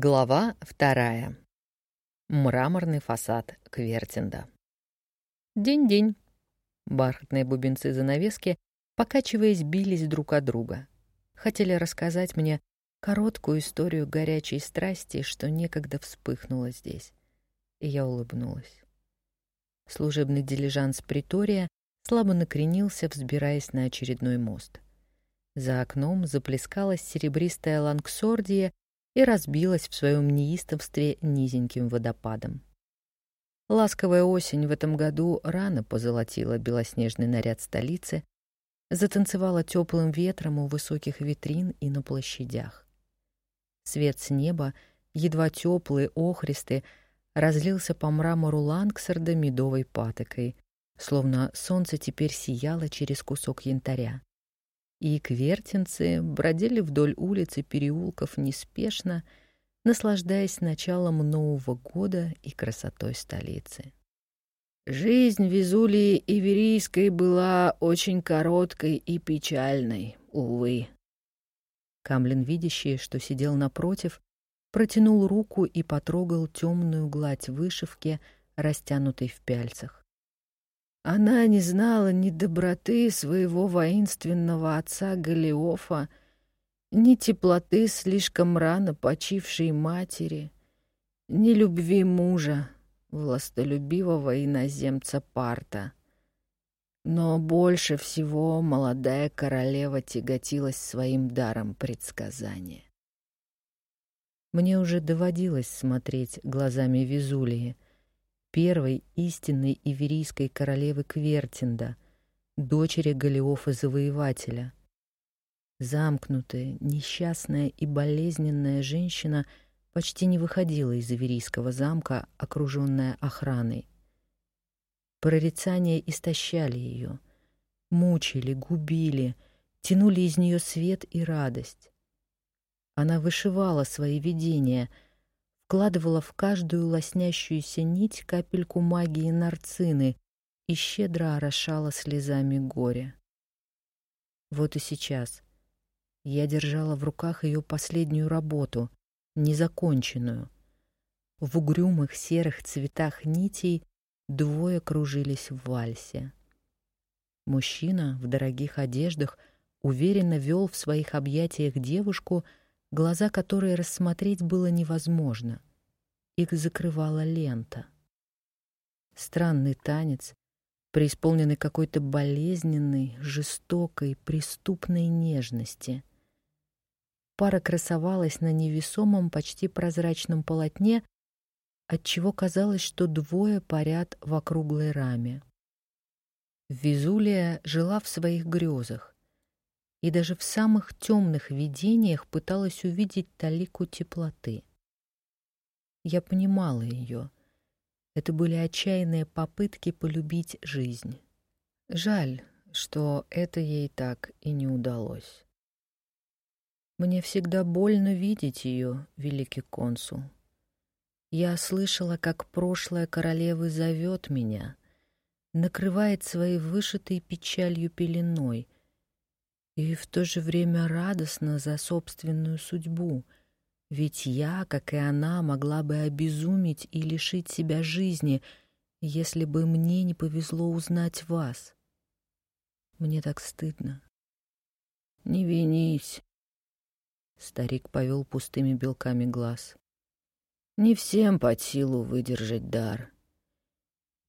Глава вторая. Мраморный фасад Квертинда. День-день. Бархатные бубенцы занавески, покачиваясь, бились друг от друга. Хотели рассказать мне короткую историю горячей страсти, что некогда вспыхнула здесь. И я улыбнулась. Служебный дилижанс Притория слабо накренился, взбираясь на очередной мост. За окном заплескалась серебристая лангсордия и разбилась в своем неистовстве низеньким водопадом. Ласковая осень в этом году рано позолотила белоснежный наряд столицы, затанцевала теплым ветром у высоких витрин и на площадях. Свет с неба, едва теплый, охристый, разлился по мрамору Лангсарда медовой патокой, словно солнце теперь сияло через кусок янтаря и квертинцы бродили вдоль улиц и переулков неспешно, наслаждаясь началом Нового года и красотой столицы. Жизнь Везулии Иверийской была очень короткой и печальной, увы. Камлин, видящий, что сидел напротив, протянул руку и потрогал темную гладь вышивки, растянутой в пяльцах. Она не знала ни доброты своего воинственного отца Галиофа, ни теплоты слишком рано почившей матери, ни любви мужа, властолюбивого иноземца Парта. Но больше всего молодая королева тяготилась своим даром предсказания. Мне уже доводилось смотреть глазами Везулии — первой истинной иверийской королевы Квертинда, дочери Голиофа-завоевателя. Замкнутая, несчастная и болезненная женщина почти не выходила из иверийского замка, окруженная охраной. Прорицания истощали ее, мучили, губили, тянули из нее свет и радость. Она вышивала свои видения — вкладывала в каждую лоснящуюся нить капельку магии нарцины и щедро орошала слезами горе. Вот и сейчас я держала в руках ее последнюю работу, незаконченную. В угрюмых серых цветах нитей двое кружились в вальсе. Мужчина в дорогих одеждах уверенно вел в своих объятиях девушку, глаза которой рассмотреть было невозможно. Их закрывала лента. Странный танец, преисполненный какой-то болезненной, жестокой, преступной нежности. Пара красовалась на невесомом, почти прозрачном полотне, отчего казалось, что двое парят в округлой раме. Визулия жила в своих грезах, и даже в самых темных видениях пыталась увидеть талику теплоты. Я понимала ее. Это были отчаянные попытки полюбить жизнь. Жаль, что это ей так и не удалось. Мне всегда больно видеть ее, великий консул. Я слышала, как прошлое королевы зовет меня, накрывает своей вышитой печалью пеленой — и в то же время радостно за собственную судьбу, ведь я, как и она, могла бы обезуметь и лишить себя жизни, если бы мне не повезло узнать вас. Мне так стыдно. Не винись. Старик повел пустыми белками глаз. Не всем под силу выдержать дар.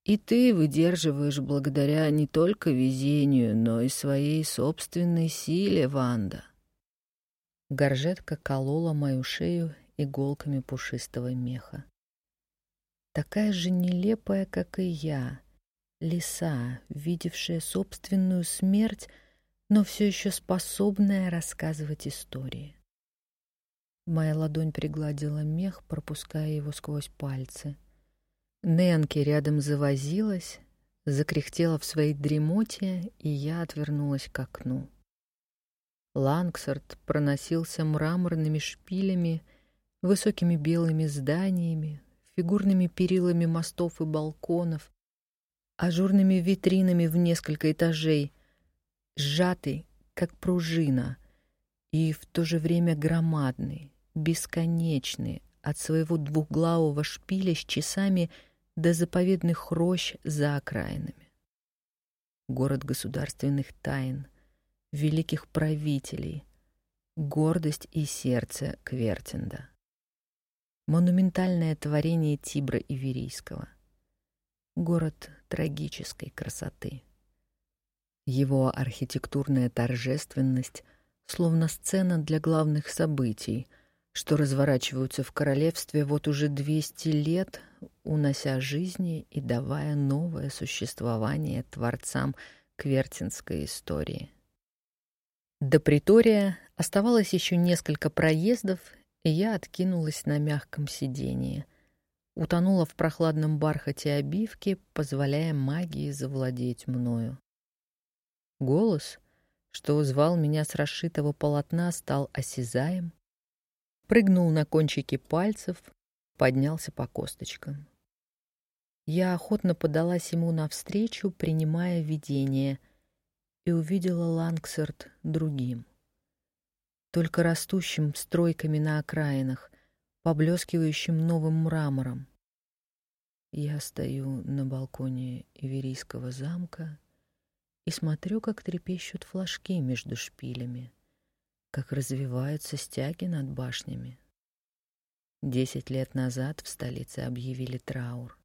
И ты выдерживаешь благодаря не только везению, но и своей собственной силе, Ванда. Горжетка колола мою шею иголками пушистого меха. Такая же нелепая, как и я, лиса, видевшая собственную смерть, но все еще способная рассказывать истории. Моя ладонь пригладила мех, пропуская его сквозь пальцы — Нэнки рядом завозилась, закряхтела в своей дремоте, и я отвернулась к окну. Лангсард проносился мраморными шпилями, высокими белыми зданиями, фигурными перилами мостов и балконов, ажурными витринами в несколько этажей, сжатый, как пружина, и в то же время громадный, бесконечный, от своего двухглавого шпиля с часами до заповедных рощ за окраинами. Город государственных тайн, великих правителей, гордость и сердце Квертинда. Монументальное творение Тибра Иверийского. Город трагической красоты. Его архитектурная торжественность словно сцена для главных событий, что разворачиваются в королевстве вот уже 200 лет, унося жизни и давая новое существование творцам квертинской истории. До притория оставалось еще несколько проездов, и я откинулась на мягком сидении, утонула в прохладном бархате обивки, позволяя магии завладеть мною. Голос, что звал меня с расшитого полотна, стал осязаем, прыгнул на кончики пальцев, поднялся по косточкам. Я охотно подалась ему навстречу, принимая видение, и увидела Лангсерт другим. Только растущим стройками на окраинах, поблескивающим новым мрамором. Я стою на балконе Иверийского замка и смотрю, как трепещут флажки между шпилями, как развиваются стяги над башнями. Десять лет назад в столице объявили траур.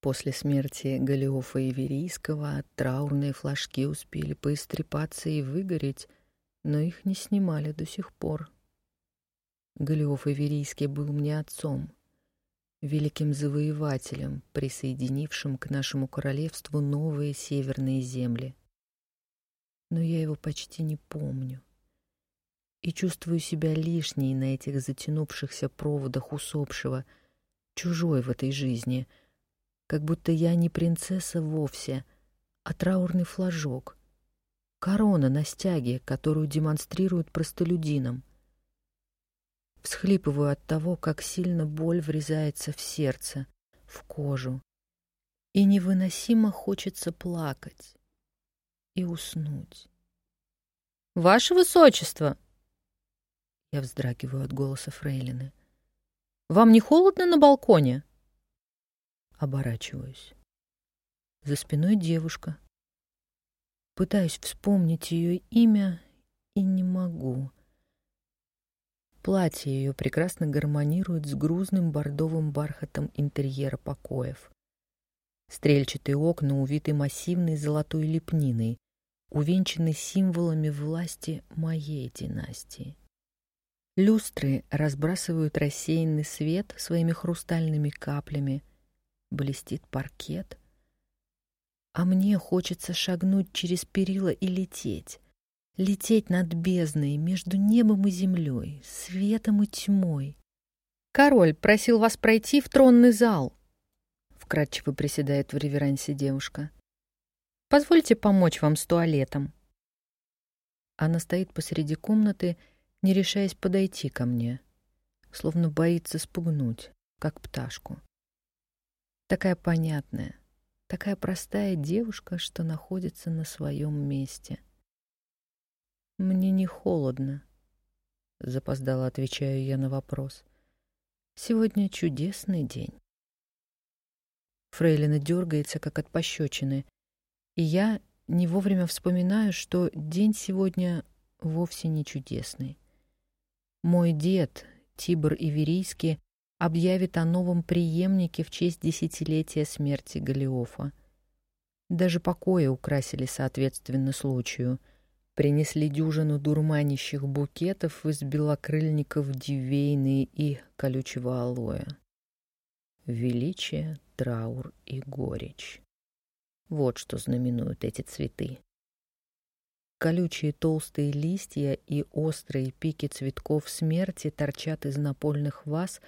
После смерти Галиофа Иверийского траурные флажки успели поистрепаться и выгореть, но их не снимали до сих пор. Галиоф Иверийский был мне отцом, великим завоевателем, присоединившим к нашему королевству новые северные земли. Но я его почти не помню и чувствую себя лишней на этих затянувшихся проводах усопшего, чужой в этой жизни, как будто я не принцесса вовсе, а траурный флажок, корона на стяге, которую демонстрируют простолюдинам — Всхлипываю от того, как сильно боль врезается в сердце, в кожу. И невыносимо хочется плакать и уснуть. «Ваше Высочество!» Я вздрагиваю от голоса Фрейлины. «Вам не холодно на балконе?» Оборачиваюсь. За спиной девушка. Пытаюсь вспомнить ее имя и не могу. Платье ее прекрасно гармонирует с грузным бордовым бархатом интерьера покоев. Стрельчатые окна увиты массивной золотой лепниной, увенчаны символами власти моей династии. Люстры разбрасывают рассеянный свет своими хрустальными каплями, блестит паркет. А мне хочется шагнуть через перила и лететь, лететь над бездной между небом и землей, светом и тьмой. «Король просил вас пройти в тронный зал», — вкратчиво приседает в реверансе девушка. «Позвольте помочь вам с туалетом». Она стоит посреди комнаты, не решаясь подойти ко мне, словно боится спугнуть, как пташку. Такая понятная, такая простая девушка, что находится на своем месте — мне не холодно. Запоздало отвечаю я на вопрос. Сегодня чудесный день. Фрейлина дергается, как от пощечины, и я не вовремя вспоминаю, что день сегодня вовсе не чудесный. Мой дед, Тибр Иверийский, объявит о новом преемнике в честь десятилетия смерти Голиофа. Даже покои украсили соответственно случаю — Принесли дюжину дурманящих букетов из белокрыльников дивейны и колючего алоэ. Величие, траур и горечь. Вот что знаменуют эти цветы. Колючие толстые листья и острые пики цветков смерти торчат из напольных ваз,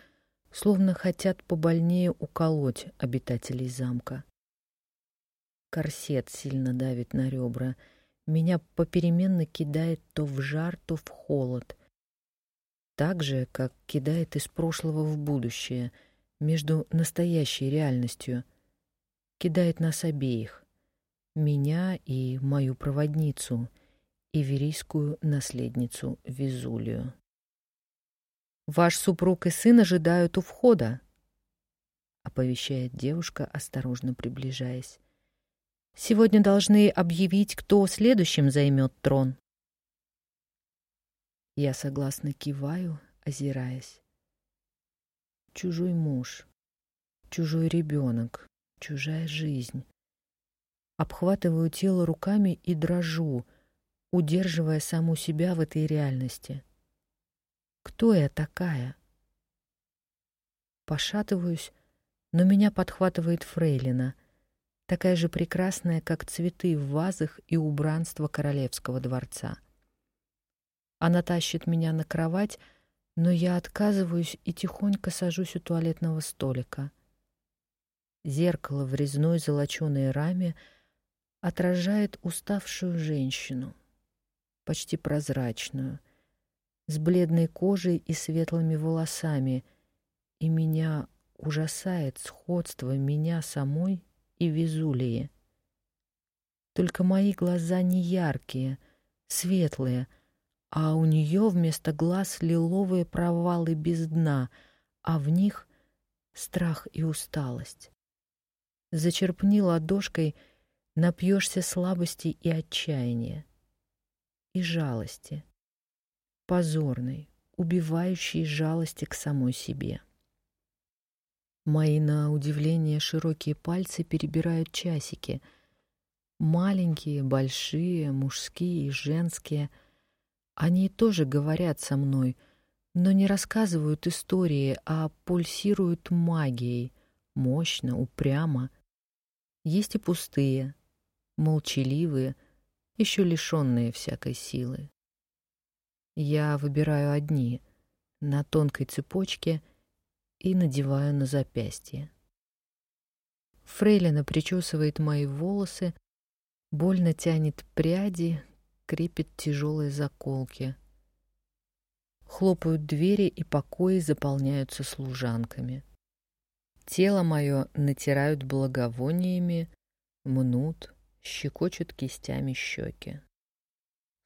словно хотят побольнее уколоть обитателей замка. Корсет сильно давит на ребра — меня попеременно кидает то в жар, то в холод. Так же, как кидает из прошлого в будущее, между настоящей реальностью. Кидает нас обеих. Меня и мою проводницу, иверийскую наследницу Визулию. Ваш супруг и сын ожидают у входа, оповещает девушка, осторожно приближаясь. Сегодня должны объявить, кто следующим займет трон. Я согласно киваю, озираясь. Чужой муж, чужой ребенок, чужая жизнь. Обхватываю тело руками и дрожу, удерживая саму себя в этой реальности. Кто я такая? Пошатываюсь, но меня подхватывает Фрейлина, такая же прекрасная, как цветы в вазах и убранство королевского дворца. Она тащит меня на кровать, но я отказываюсь и тихонько сажусь у туалетного столика. Зеркало в резной золоченой раме отражает уставшую женщину, почти прозрачную, с бледной кожей и светлыми волосами, и меня ужасает сходство меня самой и Везулии. Только мои глаза не яркие, светлые, а у нее вместо глаз лиловые провалы без дна, а в них страх и усталость. Зачерпни ладошкой, напьешься слабости и отчаяния, и жалости, позорной, убивающей жалости к самой себе. Мои, на удивление, широкие пальцы перебирают часики. Маленькие, большие, мужские и женские. Они тоже говорят со мной, но не рассказывают истории, а пульсируют магией, мощно, упрямо. Есть и пустые, молчаливые, еще лишенные всякой силы. Я выбираю одни на тонкой цепочке — и надеваю на запястье. Фрейлина причесывает мои волосы, больно тянет пряди, крепит тяжелые заколки. Хлопают двери, и покои заполняются служанками. Тело мое натирают благовониями, мнут, щекочут кистями щеки.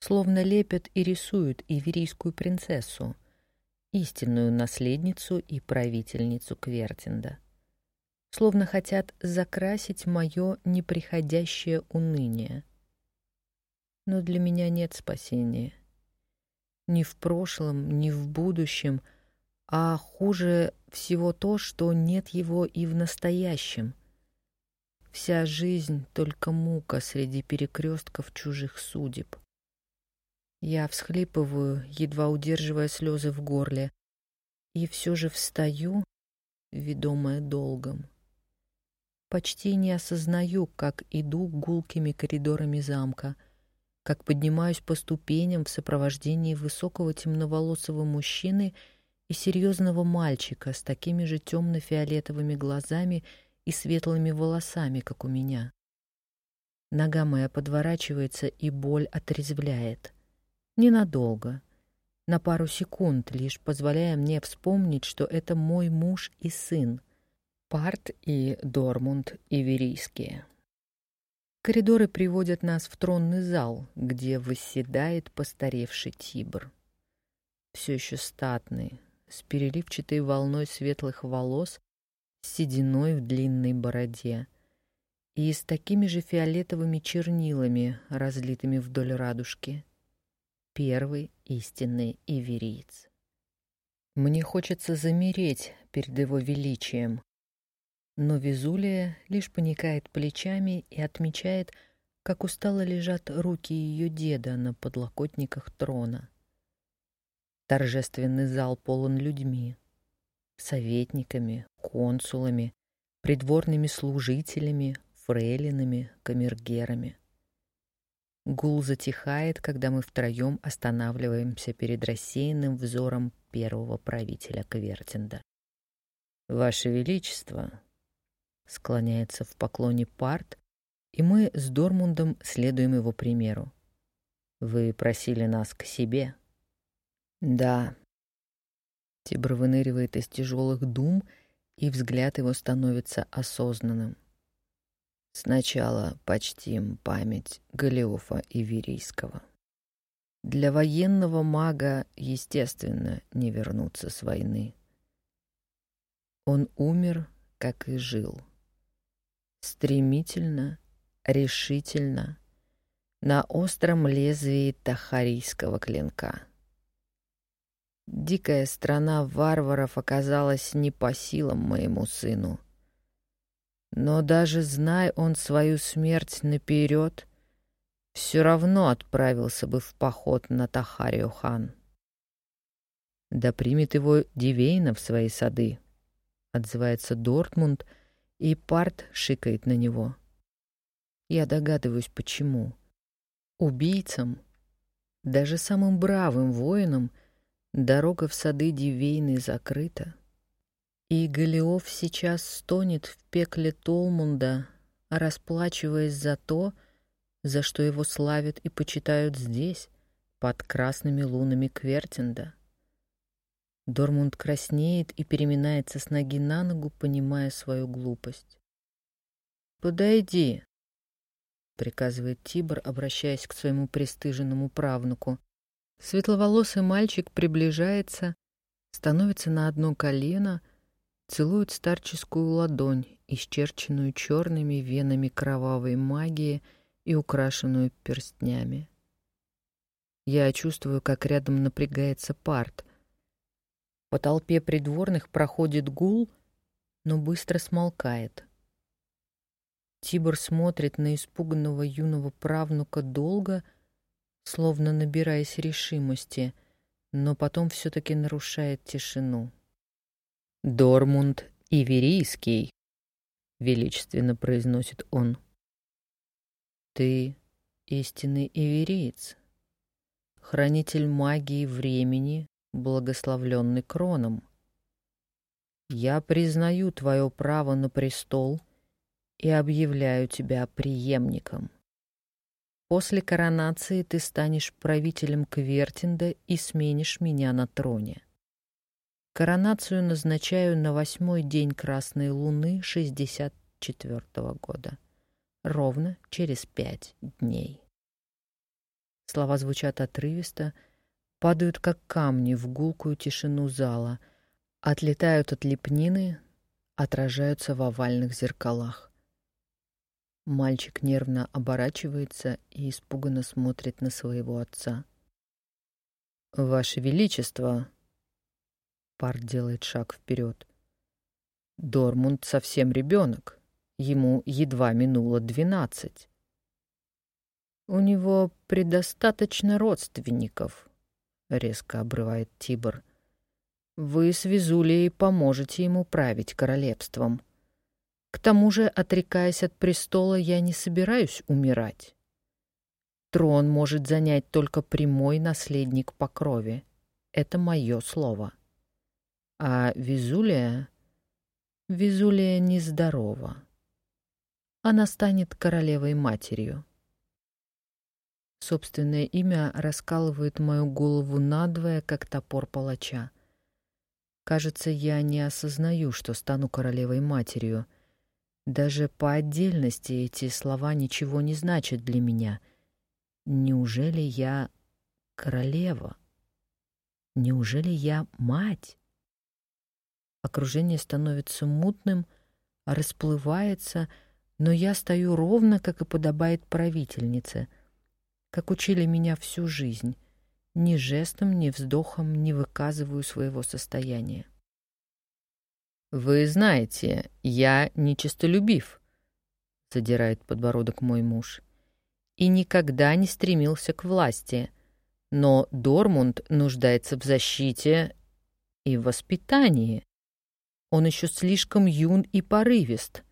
Словно лепят и рисуют иверийскую принцессу — истинную наследницу и правительницу Квертинда. Словно хотят закрасить мое неприходящее уныние. Но для меня нет спасения. Ни в прошлом, ни в будущем, а хуже всего то, что нет его и в настоящем. Вся жизнь — только мука среди перекрестков чужих судеб. Я всхлипываю, едва удерживая слезы в горле, и все же встаю, ведомая долгом. Почти не осознаю, как иду гулкими коридорами замка, как поднимаюсь по ступеням в сопровождении высокого темноволосого мужчины и серьезного мальчика с такими же темно-фиолетовыми глазами и светлыми волосами, как у меня. Нога моя подворачивается, и боль отрезвляет — Ненадолго, на пару секунд, лишь позволяя мне вспомнить, что это мой муж и сын, Парт и Дормунд Иверийские. Коридоры приводят нас в тронный зал, где восседает постаревший Тибр. Все еще статный, с переливчатой волной светлых волос, сединой в длинной бороде и с такими же фиолетовыми чернилами, разлитыми вдоль радужки первый истинный ивериец. Мне хочется замереть перед его величием, но Визулия лишь поникает плечами и отмечает, как устало лежат руки ее деда на подлокотниках трона. Торжественный зал полон людьми, советниками, консулами, придворными служителями, фрейлинами, камергерами. Гул затихает, когда мы втроем останавливаемся перед рассеянным взором первого правителя Квертинда. «Ваше Величество!» Склоняется в поклоне Парт, и мы с Дормундом следуем его примеру. «Вы просили нас к себе?» «Да». Тибр выныривает из тяжелых дум, и взгляд его становится осознанным. Сначала почтим память Голиофа Иверийского. Для военного мага, естественно, не вернуться с войны. Он умер, как и жил. Стремительно, решительно, на остром лезвии тахарийского клинка. Дикая страна варваров оказалась не по силам моему сыну. Но даже зная он свою смерть наперед, все равно отправился бы в поход на Тахарио-хан. «Да примет его Дивейна в свои сады», — отзывается Дортмунд, и Парт шикает на него. Я догадываюсь, почему. Убийцам, даже самым бравым воинам, дорога в сады Дивейны закрыта. И Голиоф сейчас стонет в пекле Толмунда, расплачиваясь за то, за что его славят и почитают здесь, под красными лунами Квертинда. Дормунд краснеет и переминается с ноги на ногу, понимая свою глупость. «Подойди», — приказывает Тибор, обращаясь к своему пристыженному правнуку. Светловолосый мальчик приближается, становится на одно колено, целует старческую ладонь, исчерченную черными венами кровавой магии и украшенную перстнями. Я чувствую, как рядом напрягается парт, по толпе придворных проходит гул, но быстро смолкает. Тибор смотрит на испуганного юного правнука долго, словно набираясь решимости, но потом все-таки нарушает тишину. «Дормунд Иверийский», — величественно произносит он. «Ты истинный ивериец, хранитель магии времени благословленный кроном. Я признаю твое право на престол и объявляю тебя преемником. После коронации ты станешь правителем Квертинда и сменишь меня на троне. Коронацию назначаю на восьмой день Красной Луны 64 -го года, ровно через пять дней. Слова звучат отрывисто, падают как камни в гулкую тишину зала, отлетают от лепнины, отражаются в овальных зеркалах. Мальчик нервно оборачивается и испуганно смотрит на своего отца. «Ваше Величество!» Парт делает шаг вперед. Дормунд совсем ребенок. Ему едва минуло двенадцать. У него предостаточно родственников, — резко обрывает Тибр. «Вы с Визулией поможете ему править королевством. К тому же, отрекаясь от престола, я не собираюсь умирать. Трон может занять только прямой наследник по крови. Это мое слово. А Визулия... Визулия нездорова. Она станет королевой-матерью. Собственное имя раскалывает мою голову надвое, как топор палача. Кажется, я не осознаю, что стану королевой-матерью. Даже по отдельности эти слова ничего не значат для меня. Неужели я королева? Неужели я мать? Окружение становится мутным, расплывается, но я стою ровно, как и подобает правительнице — как учили меня всю жизнь. Ни жестом, ни вздохом не выказываю своего состояния. «Вы знаете, я нечистолюбив», — задирает подбородок мой муж, «и никогда не стремился к власти, но Дормунд нуждается в защите и в воспитании. Он еще слишком юн и порывист,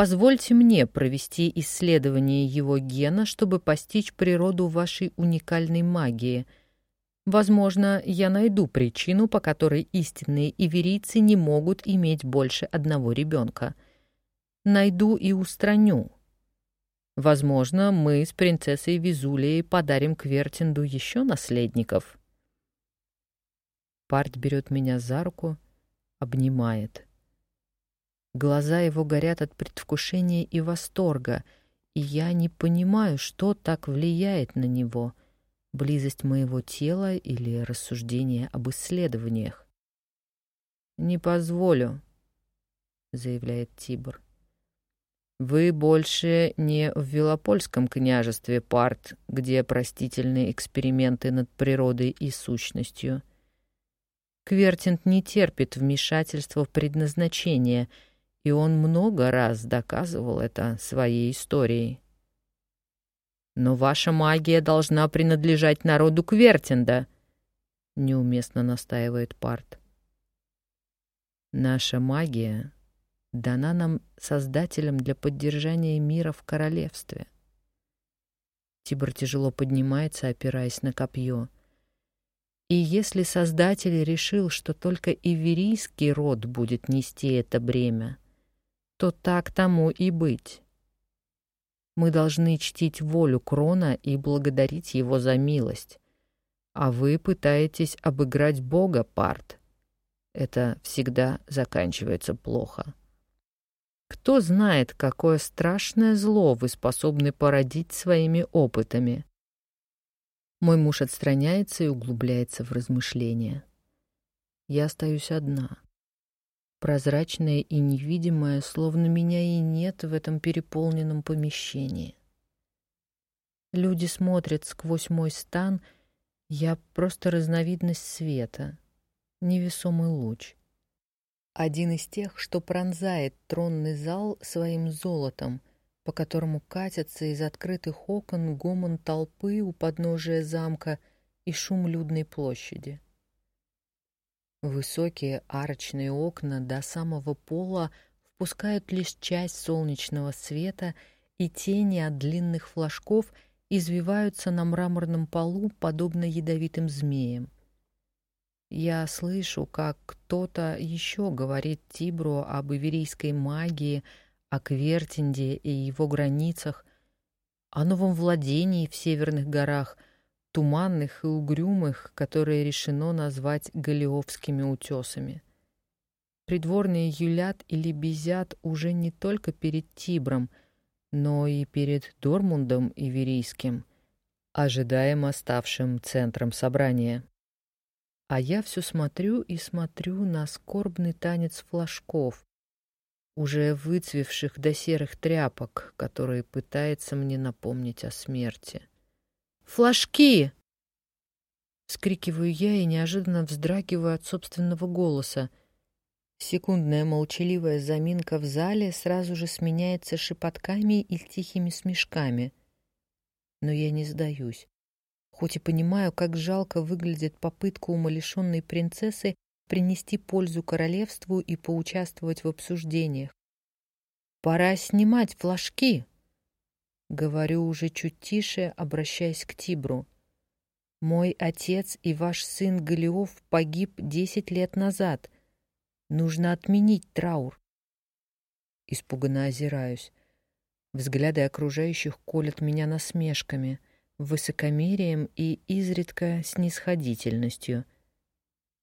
Позвольте мне провести исследование его гена, чтобы постичь природу вашей уникальной магии. Возможно, я найду причину, по которой истинные иверийцы не могут иметь больше одного ребенка. Найду и устраню. Возможно, мы с принцессой Визулией подарим Квертинду еще наследников. Парт берет меня за руку, обнимает — Глаза его горят от предвкушения и восторга, и я не понимаю, что так влияет на него. Близость моего тела или рассуждение об исследованиях? «Не позволю», — заявляет Тибр. «Вы больше не в Велопольском княжестве Парт, где простительные эксперименты над природой и сущностью. Квертинт не терпит вмешательства в предназначение, и он много раз доказывал это своей историей. «Но ваша магия должна принадлежать народу Квертинда», — неуместно настаивает Парт. «Наша магия дана нам Создателем для поддержания мира в королевстве». Тибр тяжело поднимается, опираясь на копье — и если Создатель решил, что только иверийский род будет нести это бремя, то так тому и быть. Мы должны чтить волю Крона и благодарить его за милость. А вы пытаетесь обыграть Бога, Парт. Это всегда заканчивается плохо. Кто знает, какое страшное зло вы способны породить своими опытами. Мой муж отстраняется и углубляется в размышления. Я остаюсь одна. Прозрачная и невидимая, словно меня и нет в этом переполненном помещении. Люди смотрят сквозь мой стан, я просто разновидность света, невесомый луч. Один из тех, что пронзает тронный зал своим золотом — по которому катятся из открытых окон гомон толпы у подножия замка и шум людной площади. Высокие арочные окна до самого пола впускают лишь часть солнечного света, и тени от длинных флажков извиваются на мраморном полу, подобно ядовитым змеям. Я слышу, как кто-то еще говорит Тибру об иверийской магии, о Квертинде и его границах, о новом владении в северных горах, туманных и угрюмых, которые решено назвать Галиовскими утесами. Придворные юлят или безят уже не только перед Тибром, но и перед Дормундом Иверийским, ожидаемо ставшим центром собрания. А я все смотрю и смотрю на скорбный танец флажков, уже выцвевших до серых тряпок, которые пытается мне напомнить о смерти. «Флажки!» Скрикиваю я и неожиданно вздрагиваю от собственного голоса. Секундная молчаливая заминка в зале сразу же сменяется шепотками и тихими смешками. Но я не сдаюсь. Хоть и понимаю, как жалко выглядит попытка умалишенной принцессы принести пользу королевству и поучаствовать в обсуждениях. «Пора снимать флажки!» Говорю уже чуть тише, обращаясь к Тибру. «Мой отец и ваш сын Голиов погиб десять лет назад. Нужно отменить траур». Испуганно озираюсь. Взгляды окружающих колят меня насмешками, высокомерием и изредка снисходительностью —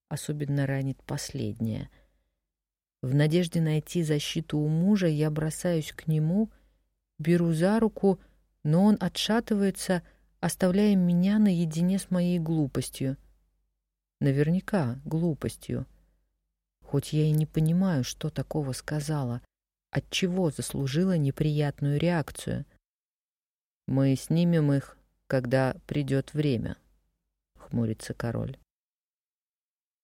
особенно ранит последнее. В надежде найти защиту у мужа я бросаюсь к нему, беру за руку, но он отшатывается, оставляя меня наедине с моей глупостью. Наверняка глупостью. Хоть я и не понимаю, что такого сказала, от чего заслужила неприятную реакцию. Мы снимем их, когда придет время, хмурится король.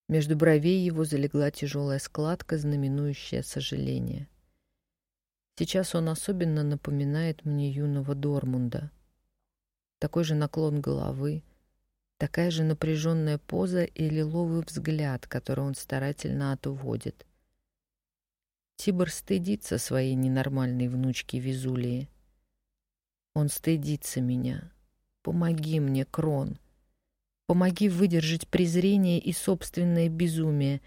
Между бровей его залегла тяжелая складка, знаменующая сожаление. Сейчас он особенно напоминает мне юного Дормунда. Такой же наклон головы, такая же напряженная поза и лиловый взгляд, который он старательно отводит. Тибор стыдится своей ненормальной внучки Визулии. Он стыдится меня. Помоги мне, Крон. Помоги выдержать презрение и собственное безумие.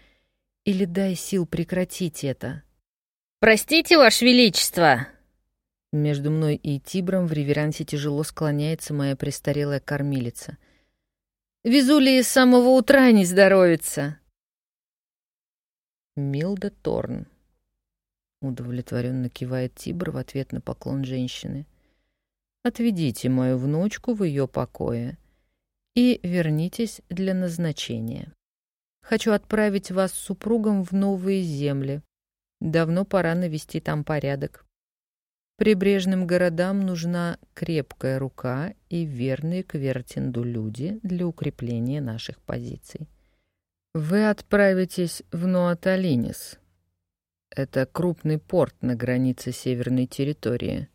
Или дай сил прекратить это. «Простите, Ваше Величество!» Между мной и Тибром в реверансе тяжело склоняется моя престарелая кормилица. «Везули с самого утра не здоровится!» Милда Торн. Удовлетворенно кивает Тибр в ответ на поклон женщины. «Отведите мою внучку в ее покое и вернитесь для назначения. Хочу отправить вас с супругом в новые земли. Давно пора навести там порядок. Прибрежным городам нужна крепкая рука и верные к Вертинду люди для укрепления наших позиций. Вы отправитесь в Нуаталинис. Это крупный порт на границе северной территории.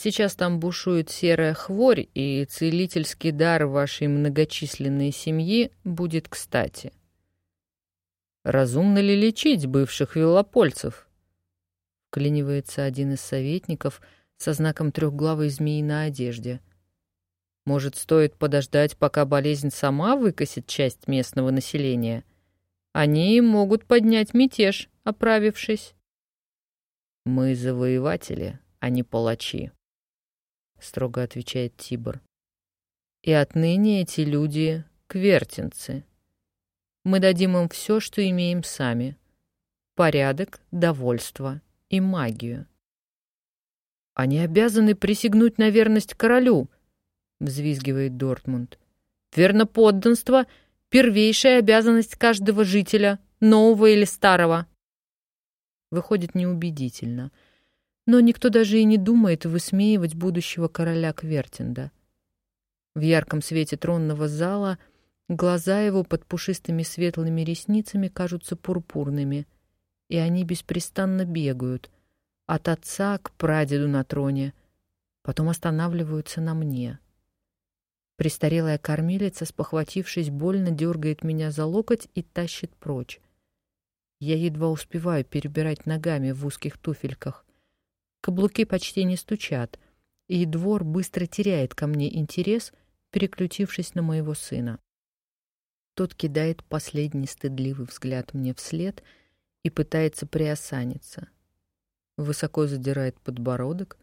Сейчас там бушует серая хворь, и целительский дар вашей многочисленной семьи будет кстати. Разумно ли лечить бывших велопольцев? Вклинивается один из советников со знаком трехглавой змеи на одежде. Может, стоит подождать, пока болезнь сама выкосит часть местного населения? Они могут поднять мятеж, оправившись. «Мы завоеватели, а не палачи», — строго отвечает Тибор. «И отныне эти люди — квертинцы. Мы дадим им все, что имеем сами. Порядок, довольство и магию. «Они обязаны присягнуть на верность королю», — взвизгивает Дортмунд. «Верноподданство — первейшая обязанность каждого жителя, нового или старого». Выходит неубедительно. Но никто даже и не думает высмеивать будущего короля Квертинда. В ярком свете тронного зала глаза его под пушистыми светлыми ресницами кажутся пурпурными — и они беспрестанно бегают от отца к прадеду на троне, потом останавливаются на мне. Престарелая кормилица, спохватившись, больно дергает меня за локоть и тащит прочь. Я едва успеваю перебирать ногами в узких туфельках. Каблуки почти не стучат, и двор быстро теряет ко мне интерес, переключившись на моего сына. Тот кидает последний стыдливый взгляд мне вслед — и пытается приосаниться. Высоко задирает подбородок,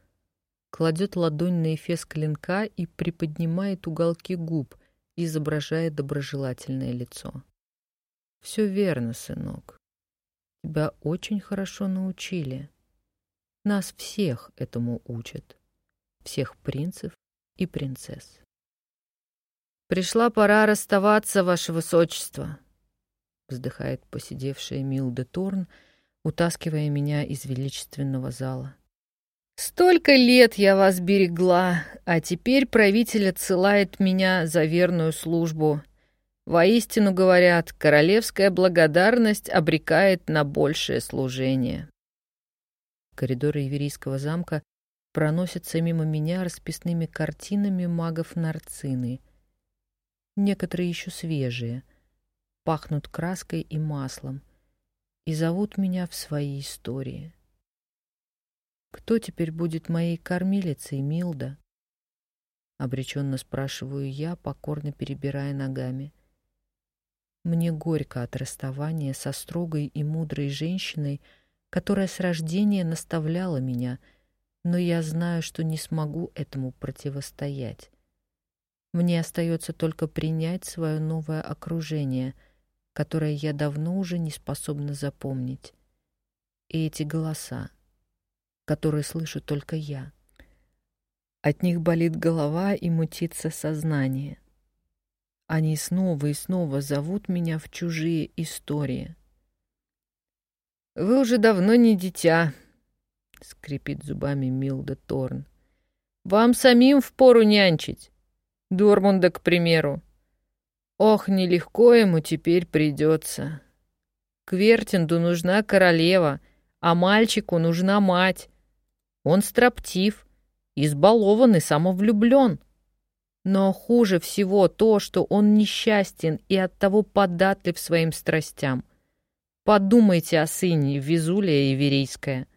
кладет ладонь на эфес клинка и приподнимает уголки губ, изображая доброжелательное лицо. «Все верно, сынок. Тебя очень хорошо научили. Нас всех этому учат. Всех принцев и принцесс». «Пришла пора расставаться, ваше высочество», — вздыхает посидевшая Милда Торн, утаскивая меня из величественного зала. «Столько лет я вас берегла, а теперь правитель отсылает меня за верную службу. Воистину, говорят, королевская благодарность обрекает на большее служение». Коридоры Иверийского замка проносятся мимо меня расписными картинами магов Нарцины. Некоторые еще свежие — пахнут краской и маслом и зовут меня в свои истории. Кто теперь будет моей кормилицей, Милда? Обреченно спрашиваю я, покорно перебирая ногами. Мне горько от расставания со строгой и мудрой женщиной, которая с рождения наставляла меня, но я знаю, что не смогу этому противостоять. Мне остается только принять свое новое окружение — которое я давно уже не способна запомнить. И эти голоса, которые слышу только я. От них болит голова и мутится сознание. Они снова и снова зовут меня в чужие истории. «Вы уже давно не дитя», — скрипит зубами Милда Торн. «Вам самим впору нянчить. Дормунда, к примеру. Ох, нелегко ему теперь придется. Квертинду нужна королева, а мальчику нужна мать. Он строптив, избалован и самовлюблен. Но хуже всего то, что он несчастен и оттого податлив своим страстям. Подумайте о сыне Визулия Иверийская.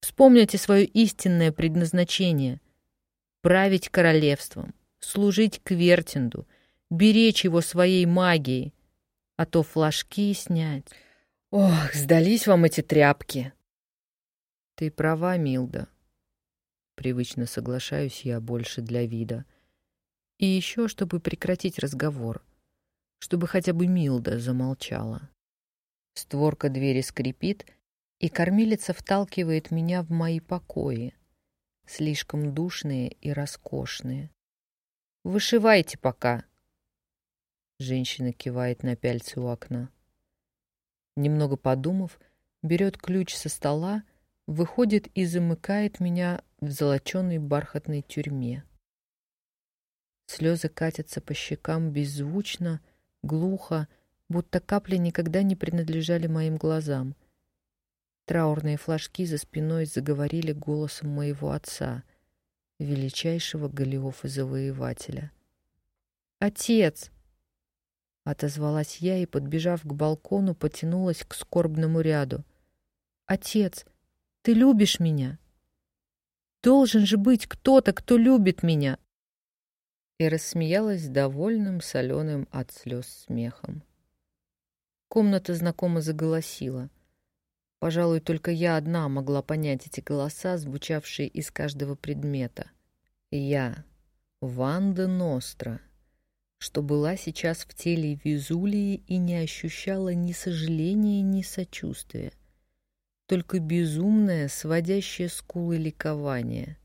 Вспомните свое истинное предназначение — править королевством, служить Квертинду — беречь его своей магией, а то флажки снять. Ох, сдались вам эти тряпки. Ты права, Милда. Привычно соглашаюсь я больше для вида. И еще, чтобы прекратить разговор, чтобы хотя бы Милда замолчала. Створка двери скрипит, и кормилица вталкивает меня в мои покои, слишком душные и роскошные. «Вышивайте пока», Женщина кивает на пяльцы у окна. Немного подумав, берет ключ со стола, выходит и замыкает меня в золоченой бархатной тюрьме. Слезы катятся по щекам беззвучно, глухо, будто капли никогда не принадлежали моим глазам. Траурные флажки за спиной заговорили голосом моего отца, величайшего Голиофа-завоевателя. «Отец!» — отозвалась я и, подбежав к балкону, потянулась к скорбному ряду. «Отец, ты любишь меня? Должен же быть кто-то, кто любит меня!» И рассмеялась довольным, соленым от слез смехом. Комната знакомо заголосила. Пожалуй, только я одна могла понять эти голоса, звучавшие из каждого предмета. Я, Ванда Ностра — что была сейчас в теле Визулии и не ощущала ни сожаления, ни сочувствия, только безумное, сводящее скулы ликование.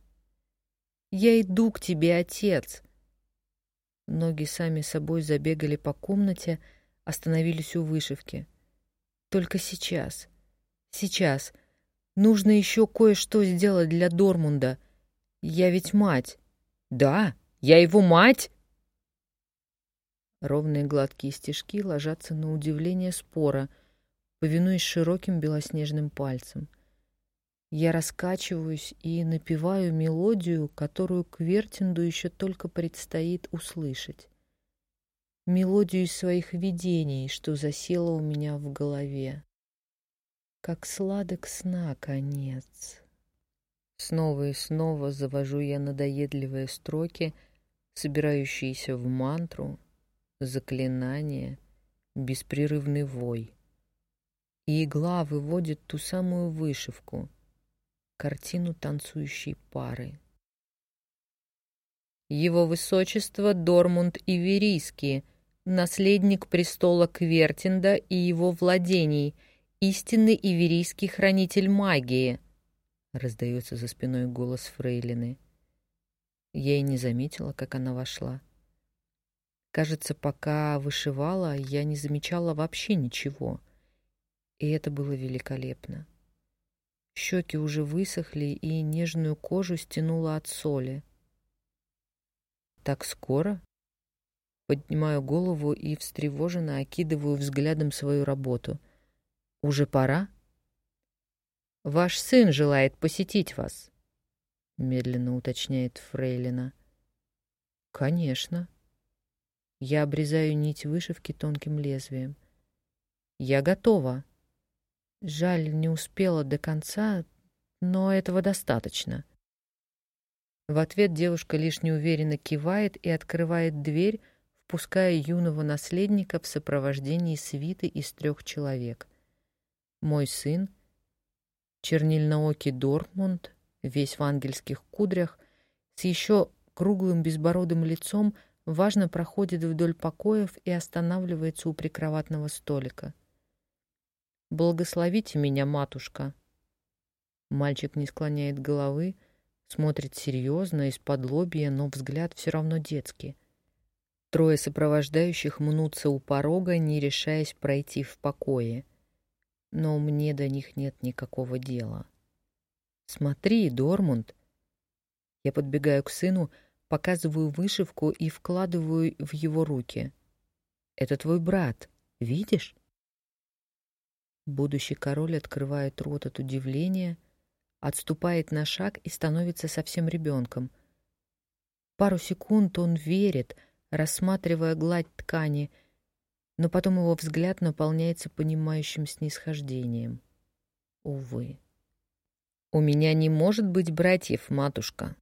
«Я иду к тебе, отец!» Ноги сами собой забегали по комнате, остановились у вышивки. «Только сейчас, сейчас, нужно еще кое-что сделать для Дормунда. Я ведь мать!» «Да, я его мать!» Ровные гладкие стежки ложатся на удивление спора, повинуясь широким белоснежным пальцем. Я раскачиваюсь и напеваю мелодию, которую Квертинду еще только предстоит услышать. Мелодию из своих видений, что засела у меня в голове. Как сладок сна конец. Снова и снова завожу я надоедливые строки, собирающиеся в мантру, заклинание, беспрерывный вой. И игла выводит ту самую вышивку, картину танцующей пары. Его высочество Дормунд Иверийский, наследник престола Квертинда и его владений, истинный иверийский хранитель магии, раздается за спиной голос Фрейлины. Я и не заметила, как она вошла. Кажется, пока вышивала, я не замечала вообще ничего. И это было великолепно. Щеки уже высохли, и нежную кожу стянуло от соли. «Так скоро?» Поднимаю голову и встревоженно окидываю взглядом свою работу. «Уже пора?» «Ваш сын желает посетить вас», — медленно уточняет Фрейлина. «Конечно», я обрезаю нить вышивки тонким лезвием. Я готова. Жаль, не успела до конца, но этого достаточно. В ответ девушка лишь неуверенно кивает и открывает дверь, впуская юного наследника в сопровождении свиты из трех человек. Мой сын, чернильноокий Дортмунд, весь в ангельских кудрях, с еще круглым безбородым лицом, важно проходит вдоль покоев и останавливается у прикроватного столика. «Благословите меня, матушка!» Мальчик не склоняет головы, смотрит серьезно, из-под лобья, но взгляд все равно детский. Трое сопровождающих мнутся у порога, не решаясь пройти в покое. Но мне до них нет никакого дела. «Смотри, Дормунд!» Я подбегаю к сыну, — показываю вышивку и вкладываю в его руки. «Это твой брат, видишь?» Будущий король открывает рот от удивления, отступает на шаг и становится совсем ребенком. Пару секунд он верит, рассматривая гладь ткани, но потом его взгляд наполняется понимающим снисхождением. Увы. «У меня не может быть братьев, матушка»,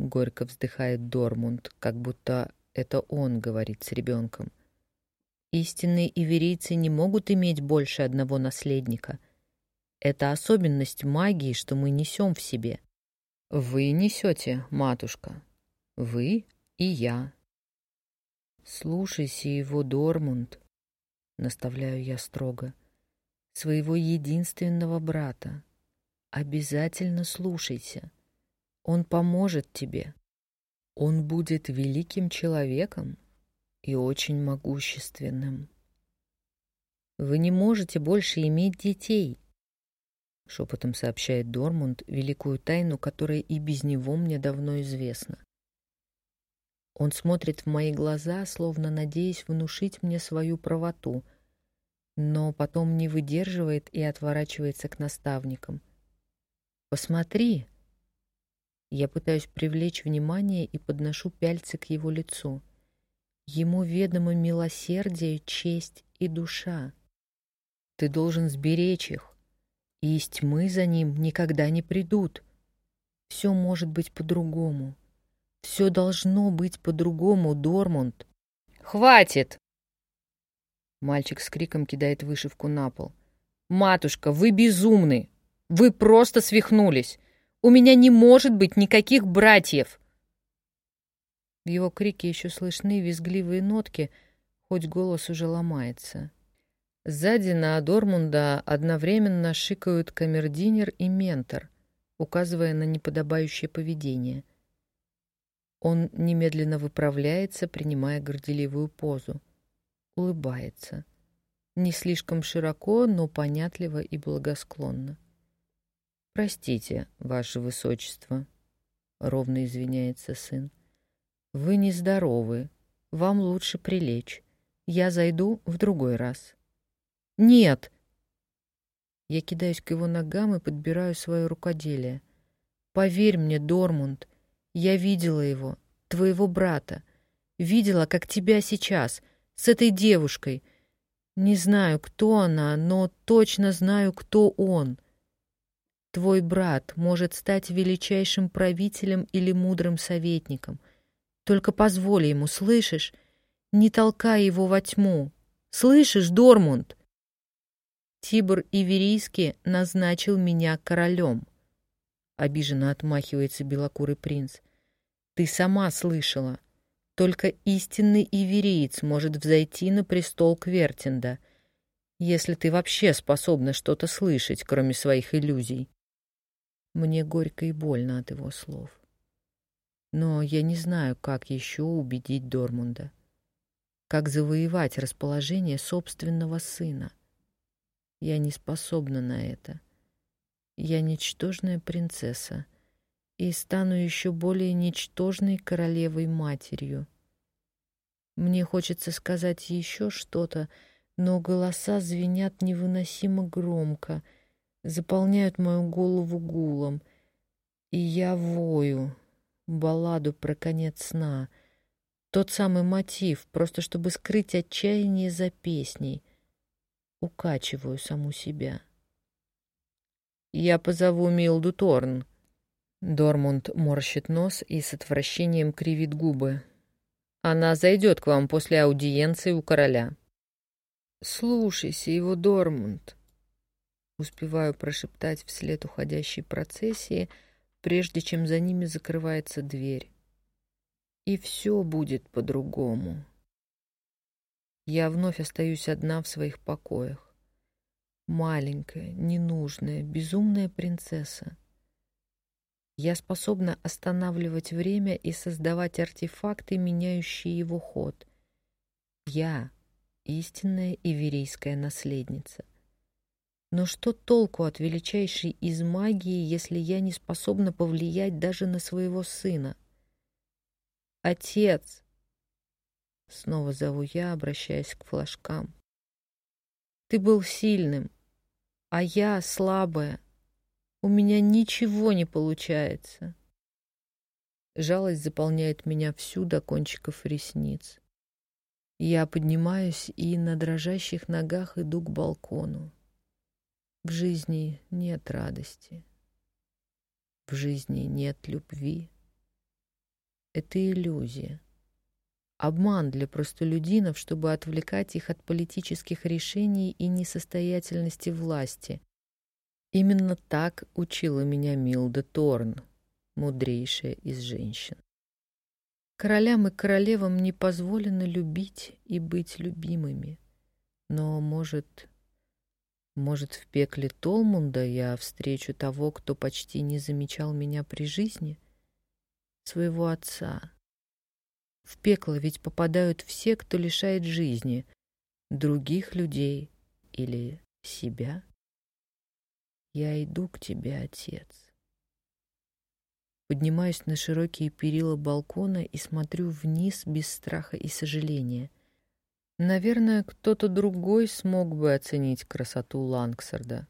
Горько вздыхает Дормунд, как будто это он говорит с ребенком. Истинные иверийцы не могут иметь больше одного наследника. Это особенность магии, что мы несем в себе. Вы несете, матушка. Вы и я. Слушайся его, Дормунд, наставляю я строго. Своего единственного брата. Обязательно слушайся. Он поможет тебе. Он будет великим человеком. и очень могущественным. Вы не можете больше иметь детей, шепотом сообщает Дормунд великую тайну, которая и без него мне давно известна. Он смотрит в мои глаза, словно надеясь внушить мне свою правоту, но потом не выдерживает и отворачивается к наставникам. «Посмотри!» Я пытаюсь привлечь внимание и подношу пяльцы к его лицу. Ему ведомо милосердие, честь и душа. Ты должен сберечь их, и тьмы за ним никогда не придут. Все может быть по-другому. Все должно быть по-другому, Дормунд. Хватит! Мальчик с криком кидает вышивку на пол. Матушка, вы безумны! Вы просто свихнулись! У меня не может быть никаких братьев! В его крике еще слышны визгливые нотки, хоть голос уже ломается. Сзади на Дормунда одновременно шикают камердинер и ментор, указывая на неподобающее поведение. Он немедленно выправляется, принимая горделивую позу. Улыбается. Не слишком широко, но понятливо и благосклонно. «Простите, ваше высочество», — ровно извиняется сын. «Вы нездоровы. Вам лучше прилечь. Я зайду в другой раз». «Нет!» Я кидаюсь к его ногам и подбираю свое рукоделие. «Поверь мне, Дормунд, я видела его, твоего брата. Видела, как тебя сейчас, с этой девушкой. Не знаю, кто она, но точно знаю, кто он. Твой брат может стать величайшим правителем или мудрым советником. Только позволь ему, слышишь? Не толкай его во тьму. Слышишь, Дормунд? Тибр Иверийский назначил меня королем обиженно отмахивается белокурый принц. Ты сама слышала. Только истинный ивериец может взойти на престол Квертинда, если ты вообще способна что-то слышать, кроме своих иллюзий. Мне горько и больно от его слов. Но я не знаю, как еще убедить Дормунда. Как завоевать расположение собственного сына. Я не способна на это. Я ничтожная принцесса и стану еще более ничтожной королевой-матерью. Мне хочется сказать еще что-то, но голоса звенят невыносимо громко, заполняют мою голову гулом, и я вою балладу про конец сна, тот самый мотив, просто чтобы скрыть отчаяние за песней. Укачиваю саму себя. Я позову Милду Торн. Дормунд морщит нос и с отвращением кривит губы. Она зайдет к вам после аудиенции у короля. Слушайся его, Дормунд. Успеваю прошептать вслед уходящей процессии, прежде чем за ними закрывается дверь. И все будет по-другому. Я вновь остаюсь одна в своих покоях маленькая, ненужная, безумная принцесса. Я способна останавливать время и создавать артефакты, меняющие его ход. Я — истинная иверийская наследница. Но что толку от величайшей из магии, если я не способна повлиять даже на своего сына? Отец! Снова зову я, обращаясь к флажкам. Ты был сильным, а я слабая. У меня ничего не получается. Жалость заполняет меня всю до кончиков ресниц. Я поднимаюсь и на дрожащих ногах иду к балкону. В жизни нет радости. В жизни нет любви. Это иллюзия. Обман для простолюдинов, чтобы отвлекать их от политических решений и несостоятельности власти. Именно так учила меня Милда Торн, мудрейшая из женщин. Королям и королевам не позволено любить и быть любимыми. Но, может, может, в пекле Толмунда я встречу того, кто почти не замечал меня при жизни? Своего отца, В пекло ведь попадают все, кто лишает жизни других людей или себя. Я иду к тебе, отец. Поднимаюсь на широкие перила балкона и смотрю вниз без страха и сожаления. Наверное, кто-то другой смог бы оценить красоту Лангсарда.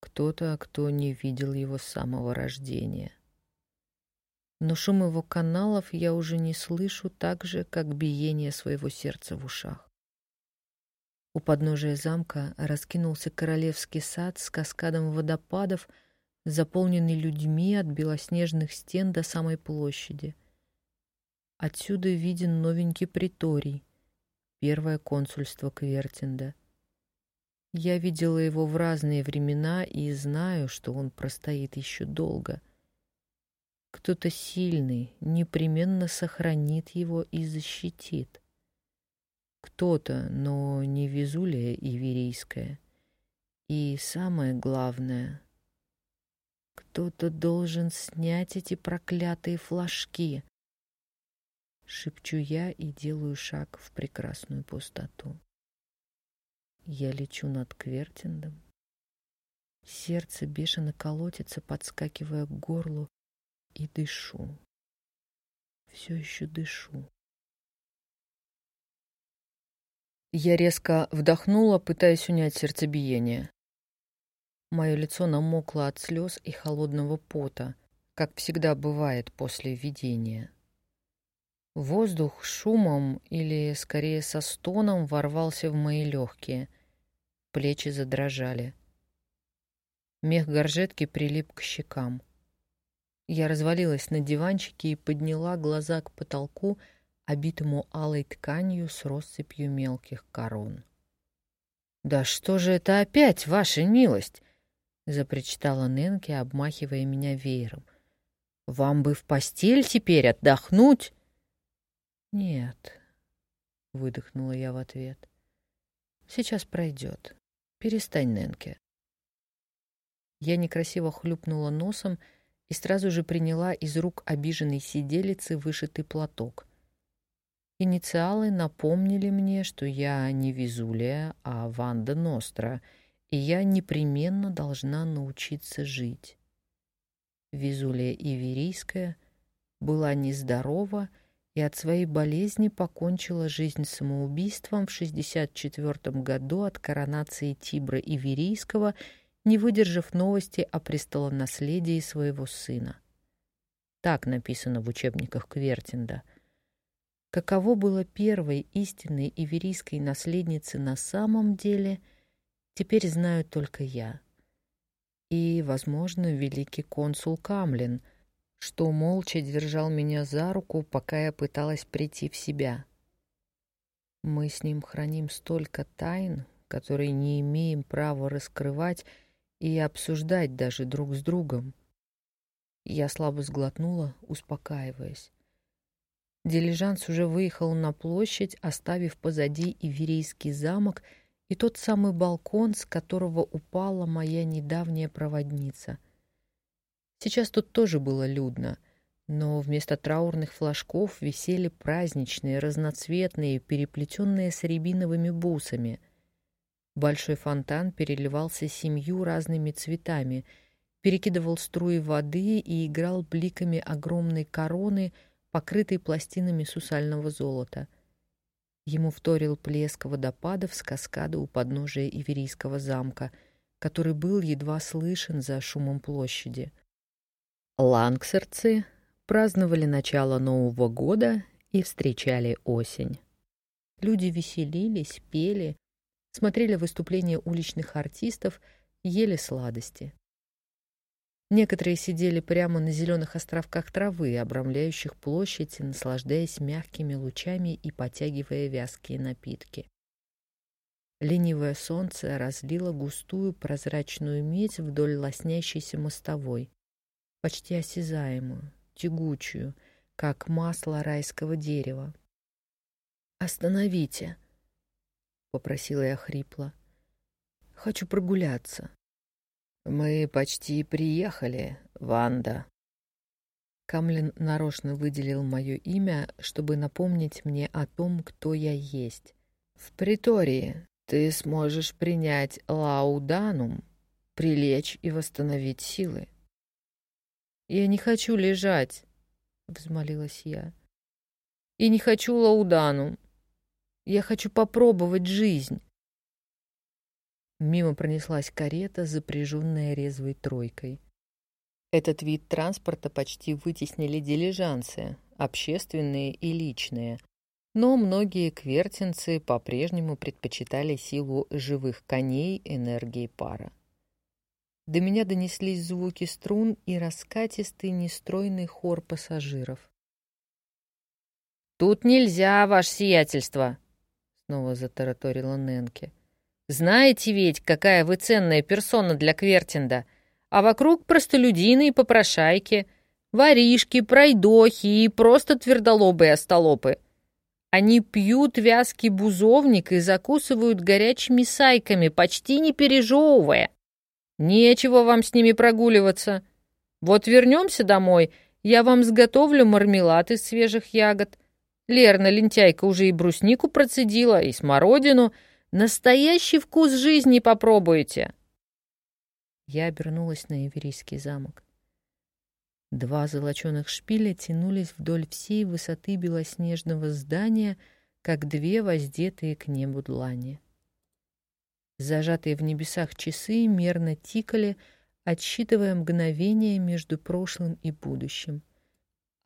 Кто-то, кто не видел его с самого рождения. Но шум его каналов я уже не слышу так же, как биение своего сердца в ушах. У подножия замка раскинулся королевский сад с каскадом водопадов, заполненный людьми от белоснежных стен до самой площади. Отсюда виден новенький приторий, первое консульство Квертинда — я видела его в разные времена и знаю, что он простоит еще долго. Кто-то сильный непременно сохранит его и защитит. Кто-то, но не Визулия Иверийская. И самое главное, кто-то должен снять эти проклятые флажки. Шепчу я и делаю шаг в прекрасную пустоту. Я лечу над Квертиндом. Сердце бешено колотится, подскакивая к горлу, и дышу. Все еще дышу. Я резко вдохнула, пытаясь унять сердцебиение. Мое лицо намокло от слез и холодного пота, как всегда бывает после видения. Воздух шумом или, скорее, со стоном ворвался в мои легкие, плечи задрожали. Мех горжетки прилип к щекам. Я развалилась на диванчике и подняла глаза к потолку, обитому алой тканью с россыпью мелких корон. «Да что же это опять, ваша милость?» — запричитала Ненки, обмахивая меня веером. «Вам бы в постель теперь отдохнуть?» «Нет», — выдохнула я в ответ. «Сейчас пройдет. Перестань, Ненке. Я некрасиво хлюпнула носом и сразу же приняла из рук обиженной сиделицы вышитый платок. Инициалы напомнили мне, что я не Визулия, а Ванда Ностра, и я непременно должна научиться жить. Визулия Иверийская была нездорова и от своей болезни покончила жизнь самоубийством в 64 году от коронации Тибра Иверийского, не выдержав новости о престолонаследии своего сына. Так написано в учебниках Квертинда. Каково было первой истинной иверийской наследницы на самом деле, теперь знаю только я. И, возможно, великий консул Камлин — что молча держал меня за руку, пока я пыталась прийти в себя. Мы с ним храним столько тайн, которые не имеем права раскрывать и обсуждать даже друг с другом. Я слабо сглотнула, успокаиваясь. Дилижанс уже выехал на площадь, оставив позади Иверийский замок и тот самый балкон, с которого упала моя недавняя проводница — Сейчас тут тоже было людно, но вместо траурных флажков висели праздничные, разноцветные, переплетенные с рябиновыми бусами. Большой фонтан переливался семью разными цветами, перекидывал струи воды и играл бликами огромной короны, покрытой пластинами сусального золота. Ему вторил плеск водопадов с каскада у подножия Иверийского замка, который был едва слышен за шумом площади — Лангсерцы праздновали начало Нового года и встречали осень. Люди веселились, пели, смотрели выступления уличных артистов, ели сладости. Некоторые сидели прямо на зеленых островках травы, обрамляющих площадь, наслаждаясь мягкими лучами и потягивая вязкие напитки. Ленивое солнце разлило густую прозрачную медь вдоль лоснящейся мостовой почти осязаемую, тягучую, как масло райского дерева. «Остановите!» — попросила я хрипло. «Хочу прогуляться». «Мы почти приехали, Ванда», Камлин нарочно выделил мое имя, чтобы напомнить мне о том, кто я есть. В притории ты сможешь принять лауданум, прилечь и восстановить силы. «Я не хочу лежать», — взмолилась я. «И не хочу лаудану. Я хочу попробовать жизнь». Мимо пронеслась карета, запряженная резвой тройкой. Этот вид транспорта почти вытеснили дилижансы, общественные и личные, но многие квертинцы по-прежнему предпочитали силу живых коней энергии пара. До меня донеслись звуки струн и раскатистый нестройный хор пассажиров. «Тут нельзя, ваше сиятельство!» — снова затараторила Ненке. «Знаете ведь, какая вы ценная персона для Квертинда, а вокруг простолюдины и попрошайки, воришки, пройдохи и просто твердолобые остолопы. Они пьют вязкий бузовник и закусывают горячими сайками, почти не пережевывая. Нечего вам с ними прогуливаться. Вот вернемся домой, я вам сготовлю мармелад из свежих ягод. Лерна, лентяйка, уже и бруснику процедила, и смородину. Настоящий вкус жизни попробуете. Я обернулась на Иверийский замок. Два золоченых шпиля тянулись вдоль всей высоты белоснежного здания, как две воздетые к небу длани. Зажатые в небесах часы мерно тикали, отсчитывая мгновения между прошлым и будущим.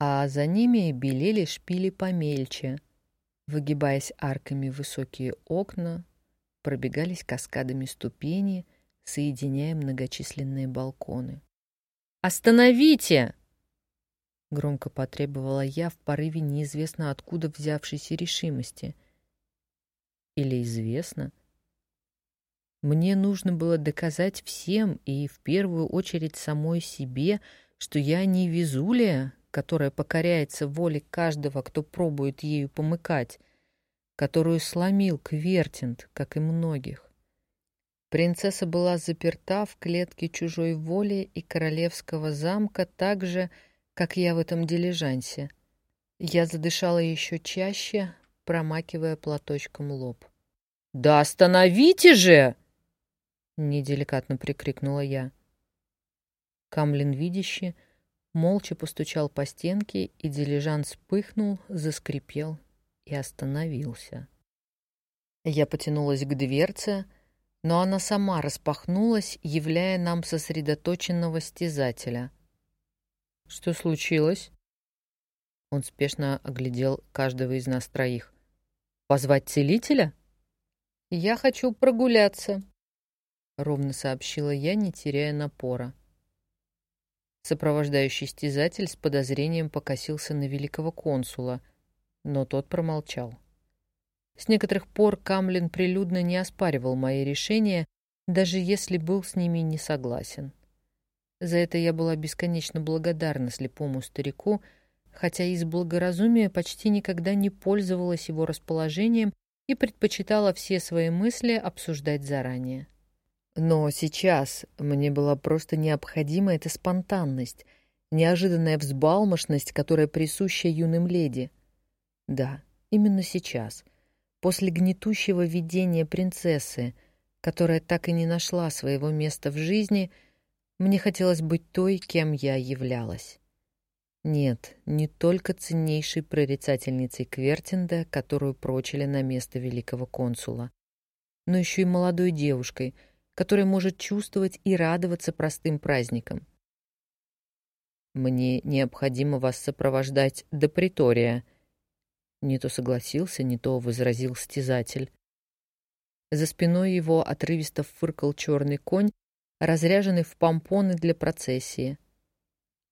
А за ними белели шпили помельче, выгибаясь арками высокие окна, пробегались каскадами ступени, соединяя многочисленные балконы. «Остановите!» — громко потребовала я в порыве неизвестно откуда взявшейся решимости. Или известно — мне нужно было доказать всем и в первую очередь самой себе, что я не везулия, которая покоряется воле каждого, кто пробует ею помыкать, которую сломил Квертинт, как и многих. Принцесса была заперта в клетке чужой воли и королевского замка так же, как я в этом дилижансе. Я задышала еще чаще, промакивая платочком лоб. «Да остановите же!» неделикатно прикрикнула я. Камлин видящий молча постучал по стенке, и дилижанс пыхнул, заскрипел и остановился. Я потянулась к дверце, но она сама распахнулась, являя нам сосредоточенного стязателя. «Что случилось?» Он спешно оглядел каждого из нас троих. «Позвать целителя?» «Я хочу прогуляться», ровно сообщила я, не теряя напора. Сопровождающий стязатель с подозрением покосился на великого консула, но тот промолчал. С некоторых пор Камлин прилюдно не оспаривал мои решения, даже если был с ними не согласен. За это я была бесконечно благодарна слепому старику, хотя из благоразумия почти никогда не пользовалась его расположением и предпочитала все свои мысли обсуждать заранее. Но сейчас мне была просто необходима эта спонтанность, неожиданная взбалмошность, которая присуща юным леди. Да, именно сейчас, после гнетущего видения принцессы, которая так и не нашла своего места в жизни, мне хотелось быть той, кем я являлась. Нет, не только ценнейшей прорицательницей Квертинда, которую прочили на место великого консула, но еще и молодой девушкой — который может чувствовать и радоваться простым праздникам. «Мне необходимо вас сопровождать до притория», — не то согласился, не то возразил стязатель. За спиной его отрывисто фыркал черный конь, разряженный в помпоны для процессии.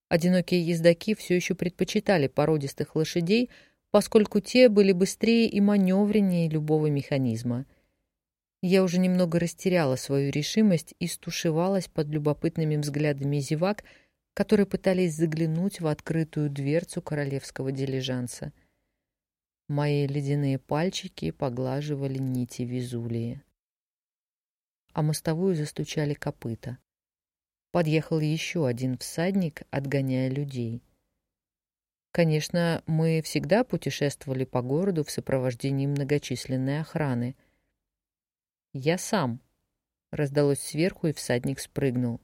Одинокие ездаки все еще предпочитали породистых лошадей, поскольку те были быстрее и маневреннее любого механизма — я уже немного растеряла свою решимость и стушевалась под любопытными взглядами зевак, которые пытались заглянуть в открытую дверцу королевского дилижанса. Мои ледяные пальчики поглаживали нити Везулии. А мостовую застучали копыта. Подъехал еще один всадник, отгоняя людей. Конечно, мы всегда путешествовали по городу в сопровождении многочисленной охраны. «Я сам», — раздалось сверху, и всадник спрыгнул.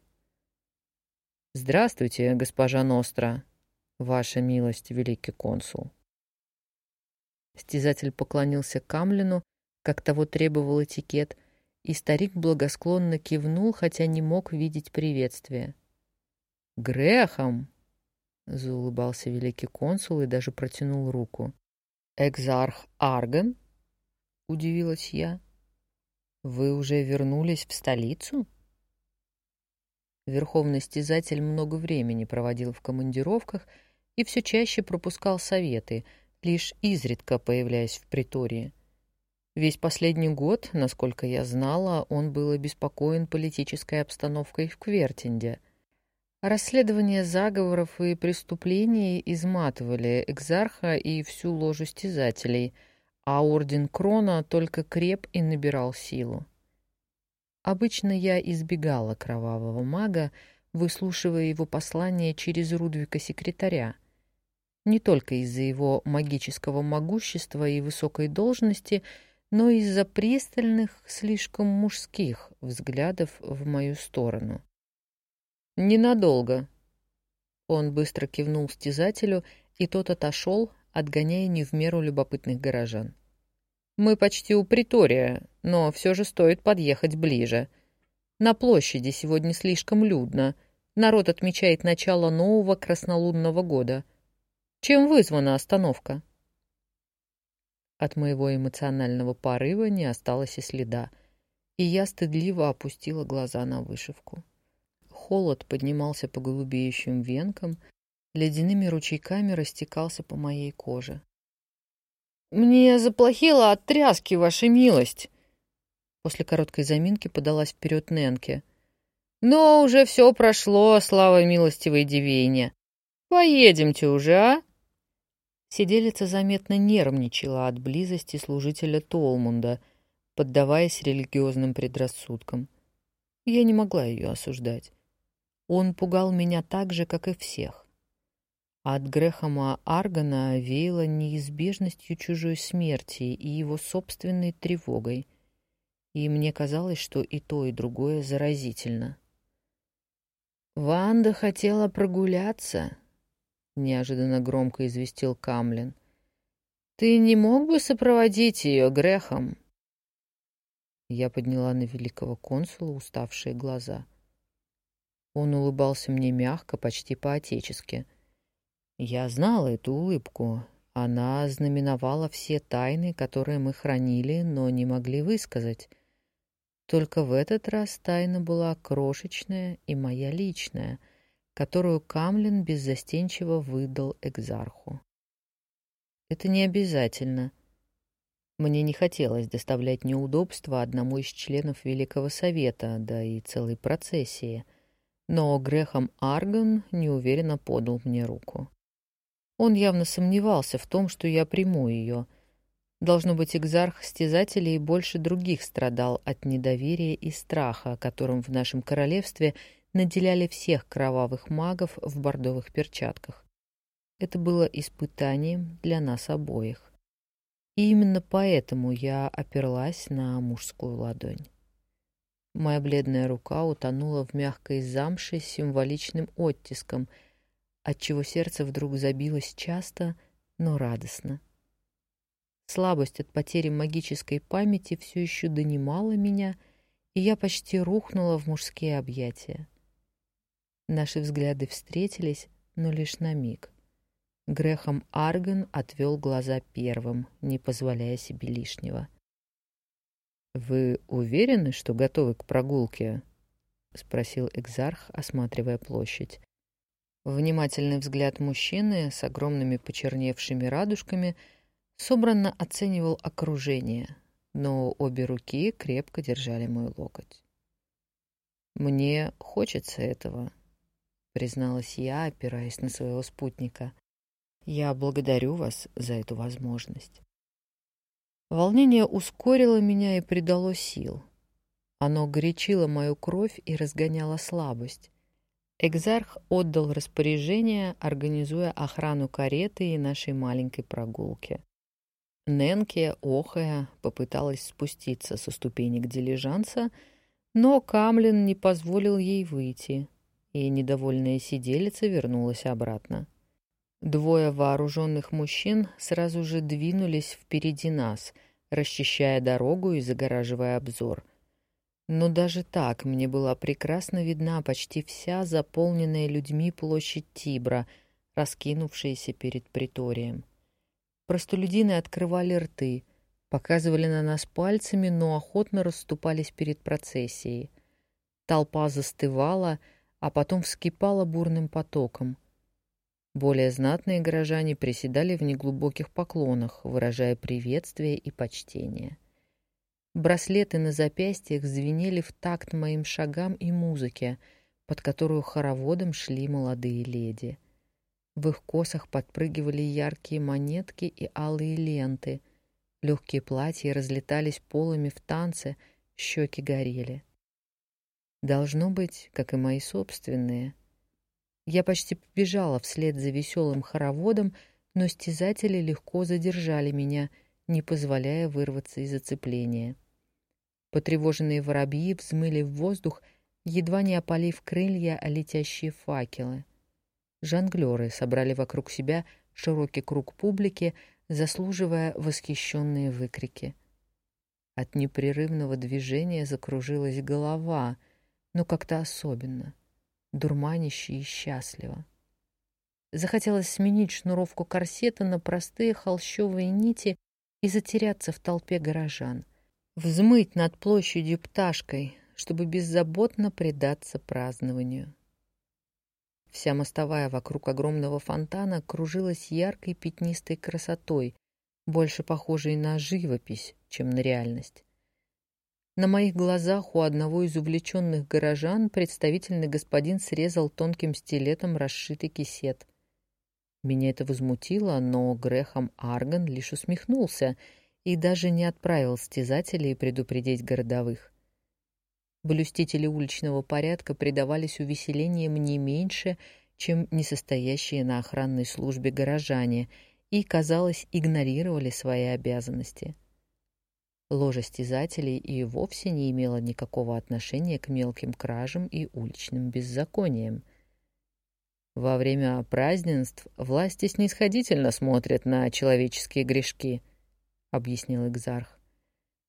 «Здравствуйте, госпожа Ностра, ваша милость, великий консул». Стязатель поклонился Камлину, как того требовал этикет, и старик благосклонно кивнул, хотя не мог видеть приветствия. «Грехом!» — заулыбался великий консул и даже протянул руку. «Экзарх Арген?» — удивилась я. «Вы уже вернулись в столицу?» Верховный стязатель много времени проводил в командировках и все чаще пропускал советы, лишь изредка появляясь в притории. Весь последний год, насколько я знала, он был обеспокоен политической обстановкой в Квертинде — Расследование заговоров и преступлений изматывали экзарха и всю ложу стязателей, а орден Крона только креп и набирал силу. Обычно я избегала кровавого мага, выслушивая его послание через Рудвика-секретаря. Не только из-за его магического могущества и высокой должности, но и из-за пристальных, слишком мужских взглядов в мою сторону. «Ненадолго». Он быстро кивнул стязателю, и тот отошел, отгоняя не в меру любопытных горожан. «Мы почти у притория, но все же стоит подъехать ближе. На площади сегодня слишком людно. Народ отмечает начало нового краснолунного года. Чем вызвана остановка?» От моего эмоционального порыва не осталось и следа, и я стыдливо опустила глаза на вышивку. Холод поднимался по голубеющим венкам, ледяными ручейками растекался по моей коже. «Мне заплохело от тряски, ваша милость!» После короткой заминки подалась вперед Ненке. «Но уже все прошло, слава милостивой девине. Поедемте уже, а?» Сиделица заметно нервничала от близости служителя Толмунда, поддаваясь религиозным предрассудкам. Я не могла ее осуждать. Он пугал меня так же, как и всех. От Грехома Аргана веяло неизбежностью чужой смерти и его собственной тревогой, и мне казалось, что и то, и другое заразительно. «Ванда хотела прогуляться», — неожиданно громко известил Камлин. «Ты не мог бы сопроводить ее Грехом?» Я подняла на великого консула уставшие глаза — он улыбался мне мягко, почти по-отечески. Я знала эту улыбку. Она знаменовала все тайны, которые мы хранили, но не могли высказать. Только в этот раз тайна была крошечная и моя личная, которую Камлин беззастенчиво выдал экзарху. Это не обязательно. Мне не хотелось доставлять неудобства одному из членов Великого Совета, да и целой процессии — но Грехом Арган неуверенно подал мне руку. Он явно сомневался в том, что я приму ее. Должно быть, экзарх стязателей больше других страдал от недоверия и страха, которым в нашем королевстве наделяли всех кровавых магов в бордовых перчатках. Это было испытанием для нас обоих. И именно поэтому я оперлась на мужскую ладонь. Моя бледная рука утонула в мягкой замше с символичным оттиском, отчего сердце вдруг забилось часто, но радостно. Слабость от потери магической памяти все еще донимала меня, и я почти рухнула в мужские объятия. Наши взгляды встретились, но лишь на миг. Грехом Арген отвел глаза первым, не позволяя себе лишнего. «Вы уверены, что готовы к прогулке?» — спросил Экзарх, осматривая площадь. Внимательный взгляд мужчины с огромными почерневшими радужками собранно оценивал окружение, но обе руки крепко держали мой локоть. «Мне хочется этого», — призналась я, опираясь на своего спутника. «Я благодарю вас за эту возможность». Волнение ускорило меня и придало сил. Оно горячило мою кровь и разгоняло слабость. Экзарх отдал распоряжение, организуя охрану кареты и нашей маленькой прогулки. Ненке, охая, попыталась спуститься со ступенек дилижанса, но Камлин не позволил ей выйти, и недовольная сиделица вернулась обратно. Двое вооруженных мужчин сразу же двинулись впереди нас, расчищая дорогу и загораживая обзор — но даже так мне была прекрасно видна почти вся заполненная людьми площадь Тибра, раскинувшаяся перед приторием. Простолюдины открывали рты, показывали на нас пальцами, но охотно расступались перед процессией. Толпа застывала, а потом вскипала бурным потоком. Более знатные горожане приседали в неглубоких поклонах, выражая приветствие и почтение. Браслеты на запястьях звенели в такт моим шагам и музыке, под которую хороводом шли молодые леди. В их косах подпрыгивали яркие монетки и алые ленты. Легкие платья разлетались полами в танце, щеки горели. Должно быть, как и мои собственные. Я почти побежала вслед за веселым хороводом, но стязатели легко задержали меня, не позволяя вырваться из оцепления. Потревоженные воробьи взмыли в воздух, едва не опалив крылья, а летящие факелы. Жонглеры собрали вокруг себя широкий круг публики, заслуживая восхищенные выкрики. От непрерывного движения закружилась голова, но как-то особенно, дурманище и счастливо. Захотелось сменить шнуровку корсета на простые холщовые нити и затеряться в толпе горожан — взмыть над площадью пташкой, чтобы беззаботно предаться празднованию. Вся мостовая вокруг огромного фонтана кружилась яркой пятнистой красотой, больше похожей на живопись, чем на реальность. На моих глазах у одного из увлеченных горожан представительный господин срезал тонким стилетом расшитый кисет. Меня это возмутило, но Грехом Арган лишь усмехнулся — и даже не отправил стязателей предупредить городовых. Блюстители уличного порядка предавались увеселениям не меньше, чем несостоящие на охранной службе горожане, и, казалось, игнорировали свои обязанности. Ложа стязателей и вовсе не имела никакого отношения к мелким кражам и уличным беззакониям. Во время празднеств власти снисходительно смотрят на человеческие грешки — объяснил Экзарх.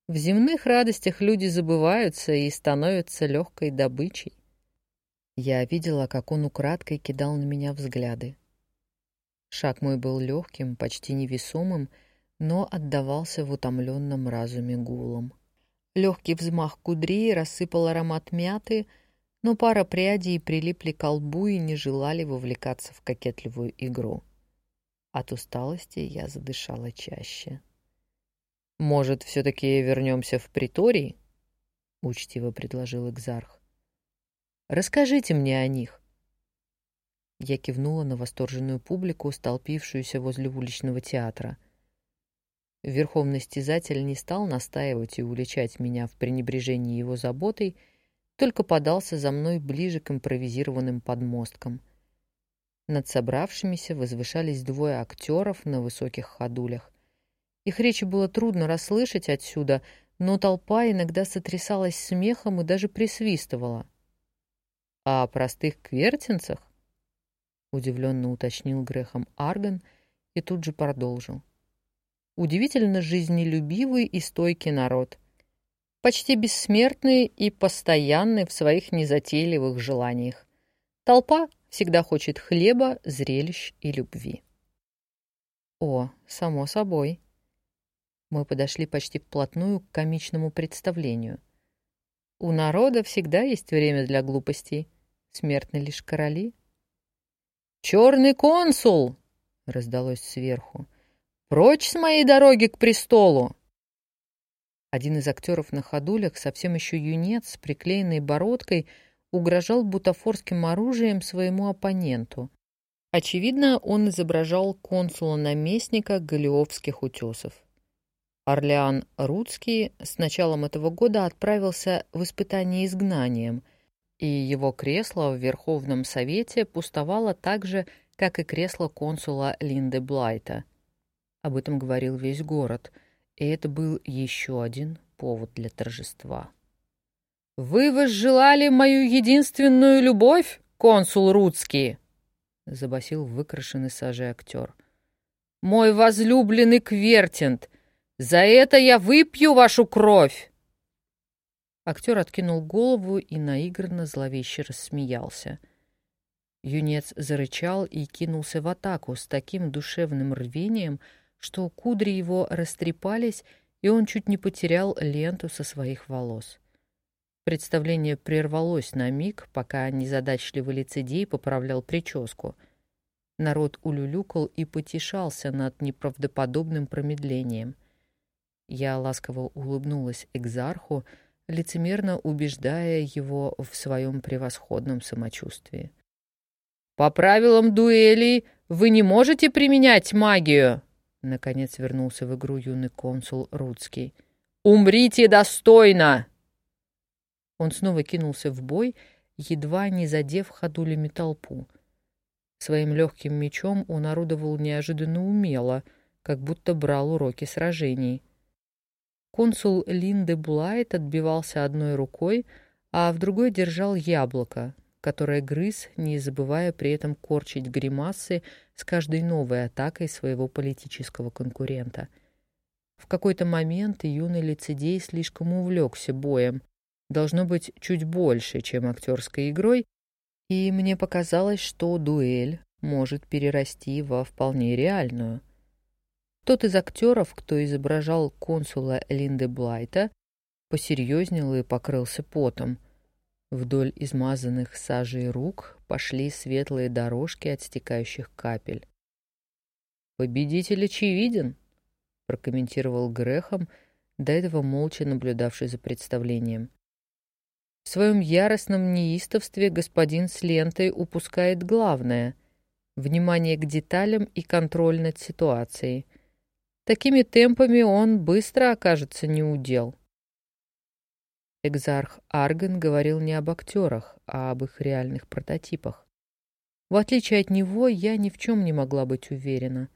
В земных радостях люди забываются и становятся легкой добычей. Я видела, как он украдкой кидал на меня взгляды. Шаг мой был легким, почти невесомым, но отдавался в утомленном разуме гулом. Легкий взмах кудрей рассыпал аромат мяты, но пара прядей прилипли к лбу и не желали вовлекаться в кокетливую игру. От усталости я задышала чаще. «Может, все-таки вернемся в приторий?» — учтиво предложил Экзарх. «Расскажите мне о них». Я кивнула на восторженную публику, столпившуюся возле уличного театра. Верховный стязатель не стал настаивать и уличать меня в пренебрежении его заботой, только подался за мной ближе к импровизированным подмосткам. Над собравшимися возвышались двое актеров на высоких ходулях. Их речи было трудно расслышать отсюда, но толпа иногда сотрясалась смехом и даже присвистывала. «А о простых квертинцах?» — удивленно уточнил Грехом Арган и тут же продолжил. «Удивительно жизнелюбивый и стойкий народ. Почти бессмертный и постоянный в своих незатейливых желаниях. Толпа всегда хочет хлеба, зрелищ и любви». «О, само собой», мы подошли почти вплотную к комичному представлению. У народа всегда есть время для глупостей. Смертны лишь короли. «Черный консул!» — раздалось сверху. «Прочь с моей дороги к престолу!» Один из актеров на ходулях, совсем еще юнец, с приклеенной бородкой, угрожал бутафорским оружием своему оппоненту. Очевидно, он изображал консула-наместника Галиовских утесов. Орлеан Рудский с началом этого года отправился в испытание изгнанием, и его кресло в Верховном Совете пустовало так же, как и кресло консула Линды Блайта. Об этом говорил весь город, и это был еще один повод для торжества. «Вы возжелали мою единственную любовь, консул Рудский?» — забасил выкрашенный сажей актер. «Мой возлюбленный Квертинт, за это я выпью вашу кровь!» Актер откинул голову и наигранно зловеще рассмеялся. Юнец зарычал и кинулся в атаку с таким душевным рвением, что кудри его растрепались, и он чуть не потерял ленту со своих волос. Представление прервалось на миг, пока незадачливый лицедей поправлял прическу. Народ улюлюкал и потешался над неправдоподобным промедлением. Я ласково улыбнулась экзарху, лицемерно убеждая его в своем превосходном самочувствии. «По правилам дуэлей вы не можете применять магию!» Наконец вернулся в игру юный консул Рудский. «Умрите достойно!» Он снова кинулся в бой, едва не задев ходулями толпу. Своим легким мечом он орудовал неожиданно умело, как будто брал уроки сражений. Консул Линде Блайт отбивался одной рукой, а в другой держал яблоко, которое грыз, не забывая при этом корчить гримасы с каждой новой атакой своего политического конкурента. В какой-то момент юный лицедей слишком увлекся боем, должно быть чуть больше, чем актерской игрой, и мне показалось, что дуэль может перерасти во вполне реальную. Тот из актеров, кто изображал консула Линды Блайта, посерьезнел и покрылся потом. Вдоль измазанных сажей рук пошли светлые дорожки от стекающих капель. «Победитель очевиден», — прокомментировал Грехом, до этого молча наблюдавший за представлением. В своем яростном неистовстве господин с лентой упускает главное — внимание к деталям и контроль над ситуацией — Такими темпами он быстро окажется неудел. Экзарх Арген говорил не об актерах, а об их реальных прототипах. В отличие от него, я ни в чем не могла быть уверена.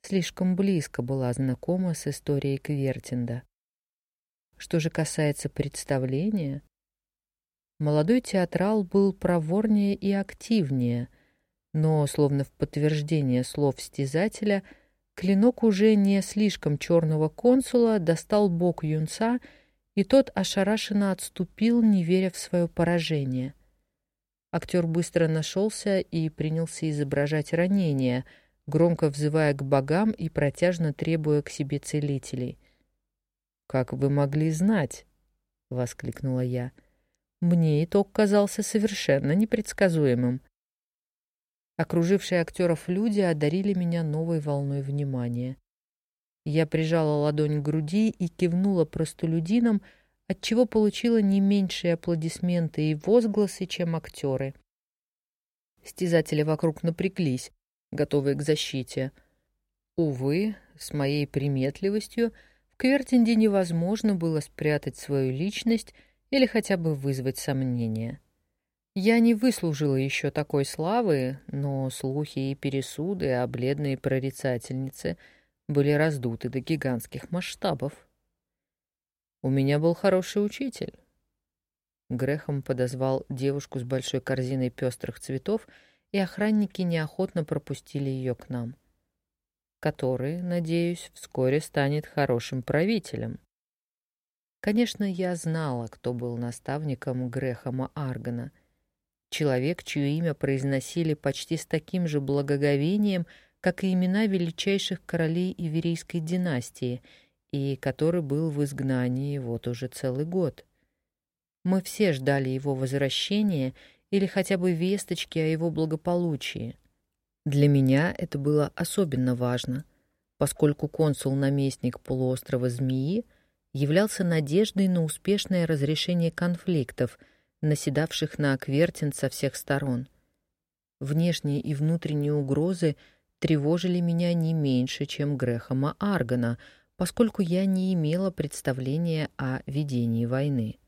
Слишком близко была знакома с историей Квертинда. Что же касается представления, молодой театрал был проворнее и активнее, но, словно в подтверждение слов стязателя, — Клинок уже не слишком черного консула достал бок юнца, и тот ошарашенно отступил, не веря в свое поражение. Актер быстро нашелся и принялся изображать ранение, громко взывая к богам и протяжно требуя к себе целителей. «Как вы могли знать?» — воскликнула я. «Мне итог казался совершенно непредсказуемым. Окружившие актеров люди одарили меня новой волной внимания. Я прижала ладонь к груди и кивнула простолюдинам, отчего получила не меньшие аплодисменты и возгласы, чем актеры. Стязатели вокруг напряглись, готовые к защите. Увы, с моей приметливостью в Квертинде невозможно было спрятать свою личность или хотя бы вызвать сомнения. Я не выслужила еще такой славы, но слухи и пересуды о бледной прорицательнице были раздуты до гигантских масштабов. У меня был хороший учитель. Грехом подозвал девушку с большой корзиной пестрых цветов, и охранники неохотно пропустили ее к нам. Который, надеюсь, вскоре станет хорошим правителем. Конечно, я знала, кто был наставником Грехома Аргана — Человек, чье имя произносили почти с таким же благоговением, как и имена величайших королей Иверийской династии, и который был в изгнании вот уже целый год. Мы все ждали его возвращения или хотя бы весточки о его благополучии. Для меня это было особенно важно, поскольку консул-наместник полуострова Змеи являлся надеждой на успешное разрешение конфликтов — наседавших на Аквертин со всех сторон. Внешние и внутренние угрозы тревожили меня не меньше, чем Грехома Аргана, поскольку я не имела представления о ведении войны.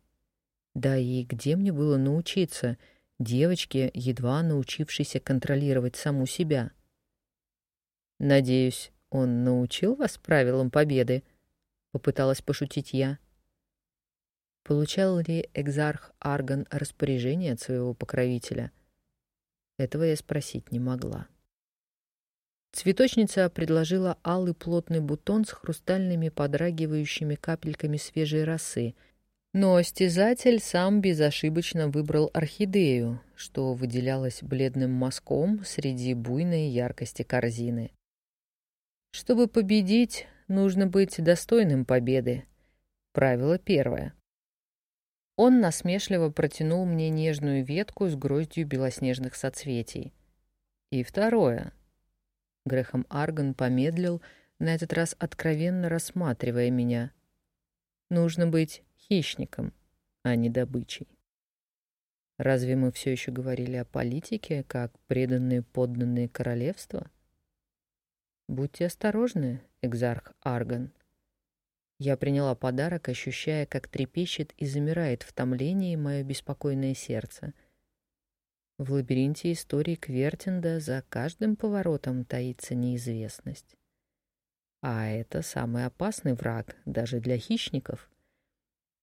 Да и где мне было научиться, девочке, едва научившейся контролировать саму себя? Надеюсь, он научил вас правилам победы? Попыталась пошутить я. Получал ли экзарх Арган распоряжение от своего покровителя? Этого я спросить не могла. Цветочница предложила алый плотный бутон с хрустальными подрагивающими капельками свежей росы, но стязатель сам безошибочно выбрал орхидею, что выделялось бледным мазком среди буйной яркости корзины. Чтобы победить, нужно быть достойным победы. Правило первое. Он насмешливо протянул мне нежную ветку с гроздью белоснежных соцветий. И второе. Грехом Арган помедлил, на этот раз откровенно рассматривая меня. Нужно быть хищником, а не добычей. Разве мы все еще говорили о политике, как преданные подданные королевства? Будьте осторожны, экзарх Арган. Я приняла подарок, ощущая, как трепещет и замирает в томлении мое беспокойное сердце. В лабиринте истории Квертинда за каждым поворотом таится неизвестность. А это самый опасный враг даже для хищников.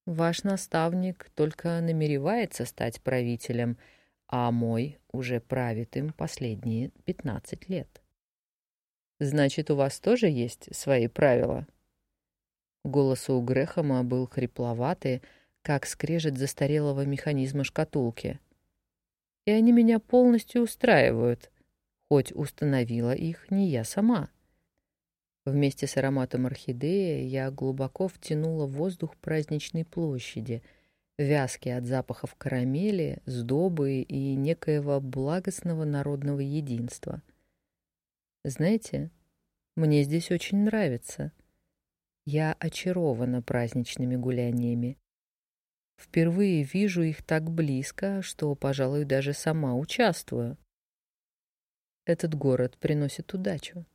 Ваш наставник только намеревается стать правителем, а мой уже правит им последние пятнадцать лет. Значит, у вас тоже есть свои правила? Голос у Грехома был хрипловатый, как скрежет застарелого механизма шкатулки. И они меня полностью устраивают, хоть установила их не я сама. Вместе с ароматом орхидеи я глубоко втянула воздух праздничной площади, вязкий от запахов карамели, сдобы и некоего благостного народного единства — знаете, мне здесь очень нравится. Я очарована праздничными гуляниями. Впервые вижу их так близко, что, пожалуй, даже сама участвую. Этот город приносит удачу.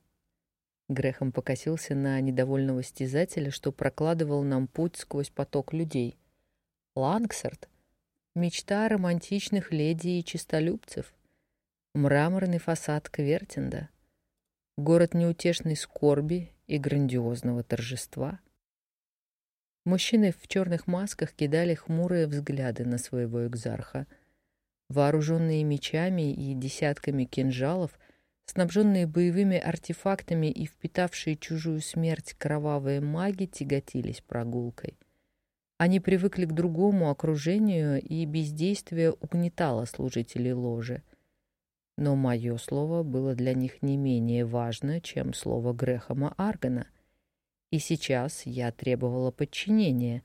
Грехом покосился на недовольного стязателя, что прокладывал нам путь сквозь поток людей. Лангсарт — мечта романтичных леди и чистолюбцев. Мраморный фасад Квертинда — город неутешной скорби и грандиозного торжества. Мужчины в черных масках кидали хмурые взгляды на своего экзарха. Вооруженные мечами и десятками кинжалов, снабженные боевыми артефактами и впитавшие чужую смерть кровавые маги тяготились прогулкой. Они привыкли к другому окружению, и бездействие угнетало служителей ложи — но мое слово было для них не менее важно, чем слово Грехома Аргана. И сейчас я требовала подчинения,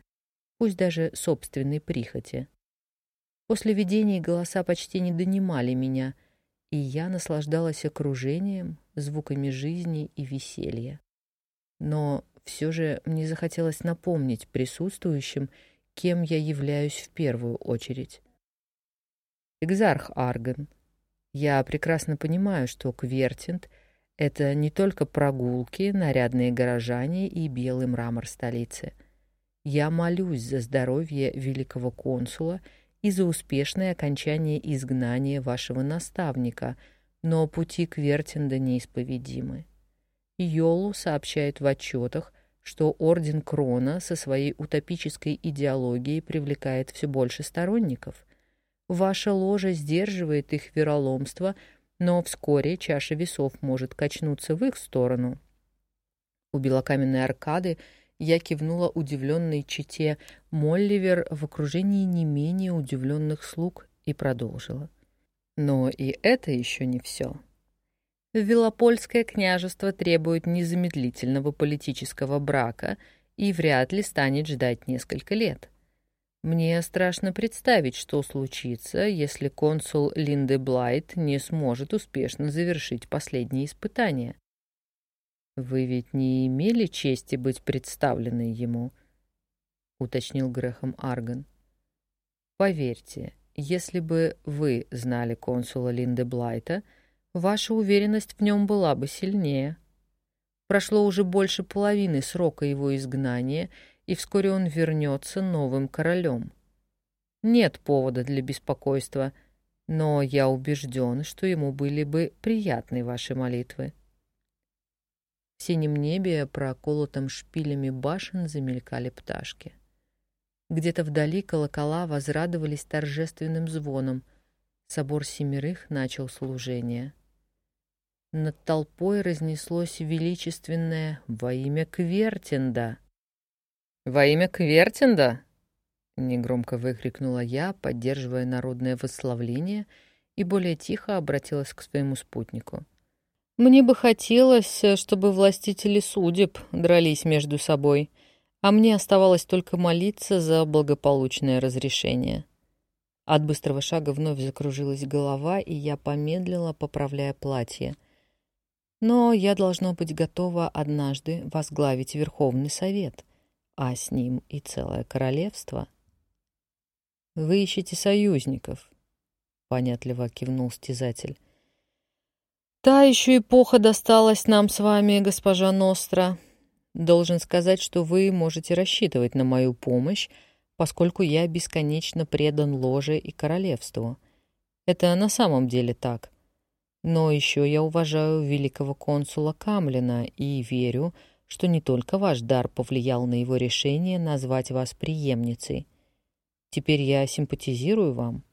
пусть даже собственной прихоти. После видений голоса почти не донимали меня, и я наслаждалась окружением, звуками жизни и веселья. Но все же мне захотелось напомнить присутствующим, кем я являюсь в первую очередь. Экзарх Арган, я прекрасно понимаю, что Квертинт — это не только прогулки, нарядные горожане и белый мрамор столицы. Я молюсь за здоровье великого консула и за успешное окончание изгнания вашего наставника, но пути Квертинда неисповедимы. Йолу сообщает в отчетах, что Орден Крона со своей утопической идеологией привлекает все больше сторонников. Ваша ложа сдерживает их вероломство, но вскоре чаша весов может качнуться в их сторону. У белокаменной аркады я кивнула удивленной чете Молливер в окружении не менее удивленных слуг и продолжила. Но и это еще не все. Велопольское княжество требует незамедлительного политического брака и вряд ли станет ждать несколько лет. Мне страшно представить, что случится, если консул Линде Блайт не сможет успешно завершить последние испытания. Вы ведь не имели чести быть представленной ему, уточнил Грехом Арган. Поверьте, если бы вы знали консула Линде Блайта, ваша уверенность в нем была бы сильнее. Прошло уже больше половины срока его изгнания, и вскоре он вернется новым королем. нет повода для беспокойства, но я убежден, что ему были бы приятны ваши молитвы. В синем небе, проколотом шпилями башен, замелькали пташки. Где-то вдали колокола возрадовались торжественным звоном. Собор семерых начал служение. Над толпой разнеслось величественное «Во имя Квертинда». «Во имя Квертинда?» — негромко выкрикнула я, поддерживая народное восславление, и более тихо обратилась к своему спутнику. «Мне бы хотелось, чтобы властители судеб дрались между собой, а мне оставалось только молиться за благополучное разрешение». От быстрого шага вновь закружилась голова, и я помедлила, поправляя платье — но я должно быть готова однажды возглавить Верховный Совет, а с ним и целое королевство. «Вы ищете союзников», — понятливо кивнул стязатель. «Та еще эпоха досталась нам с вами, госпожа Ностра. Должен сказать, что вы можете рассчитывать на мою помощь, поскольку я бесконечно предан ложе и королевству. Это на самом деле так». Но еще я уважаю великого консула Камлина и верю, что не только ваш дар повлиял на его решение назвать вас преемницей. Теперь я симпатизирую вам.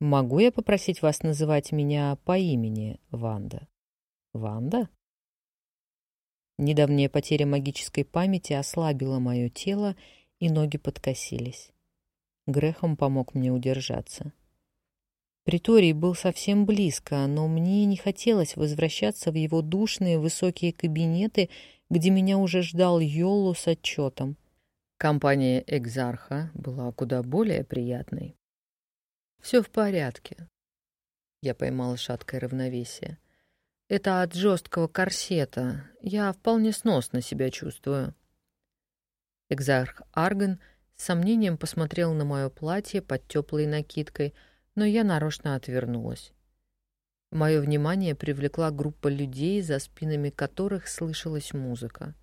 Могу я попросить вас называть меня по имени Ванда? Ванда? Недавняя потеря магической памяти ослабила мое тело, и ноги подкосились. Грехом помог мне удержаться. Приторий был совсем близко, но мне не хотелось возвращаться в его душные высокие кабинеты, где меня уже ждал Йолу с отчетом. Компания Экзарха была куда более приятной. «Все в порядке». Я поймала шаткое равновесие. «Это от жесткого корсета. Я вполне сносно себя чувствую». Экзарх Арган с сомнением посмотрел на мое платье под теплой накидкой — но я нарочно отвернулась. Мое внимание привлекла группа людей, за спинами которых слышалась музыка.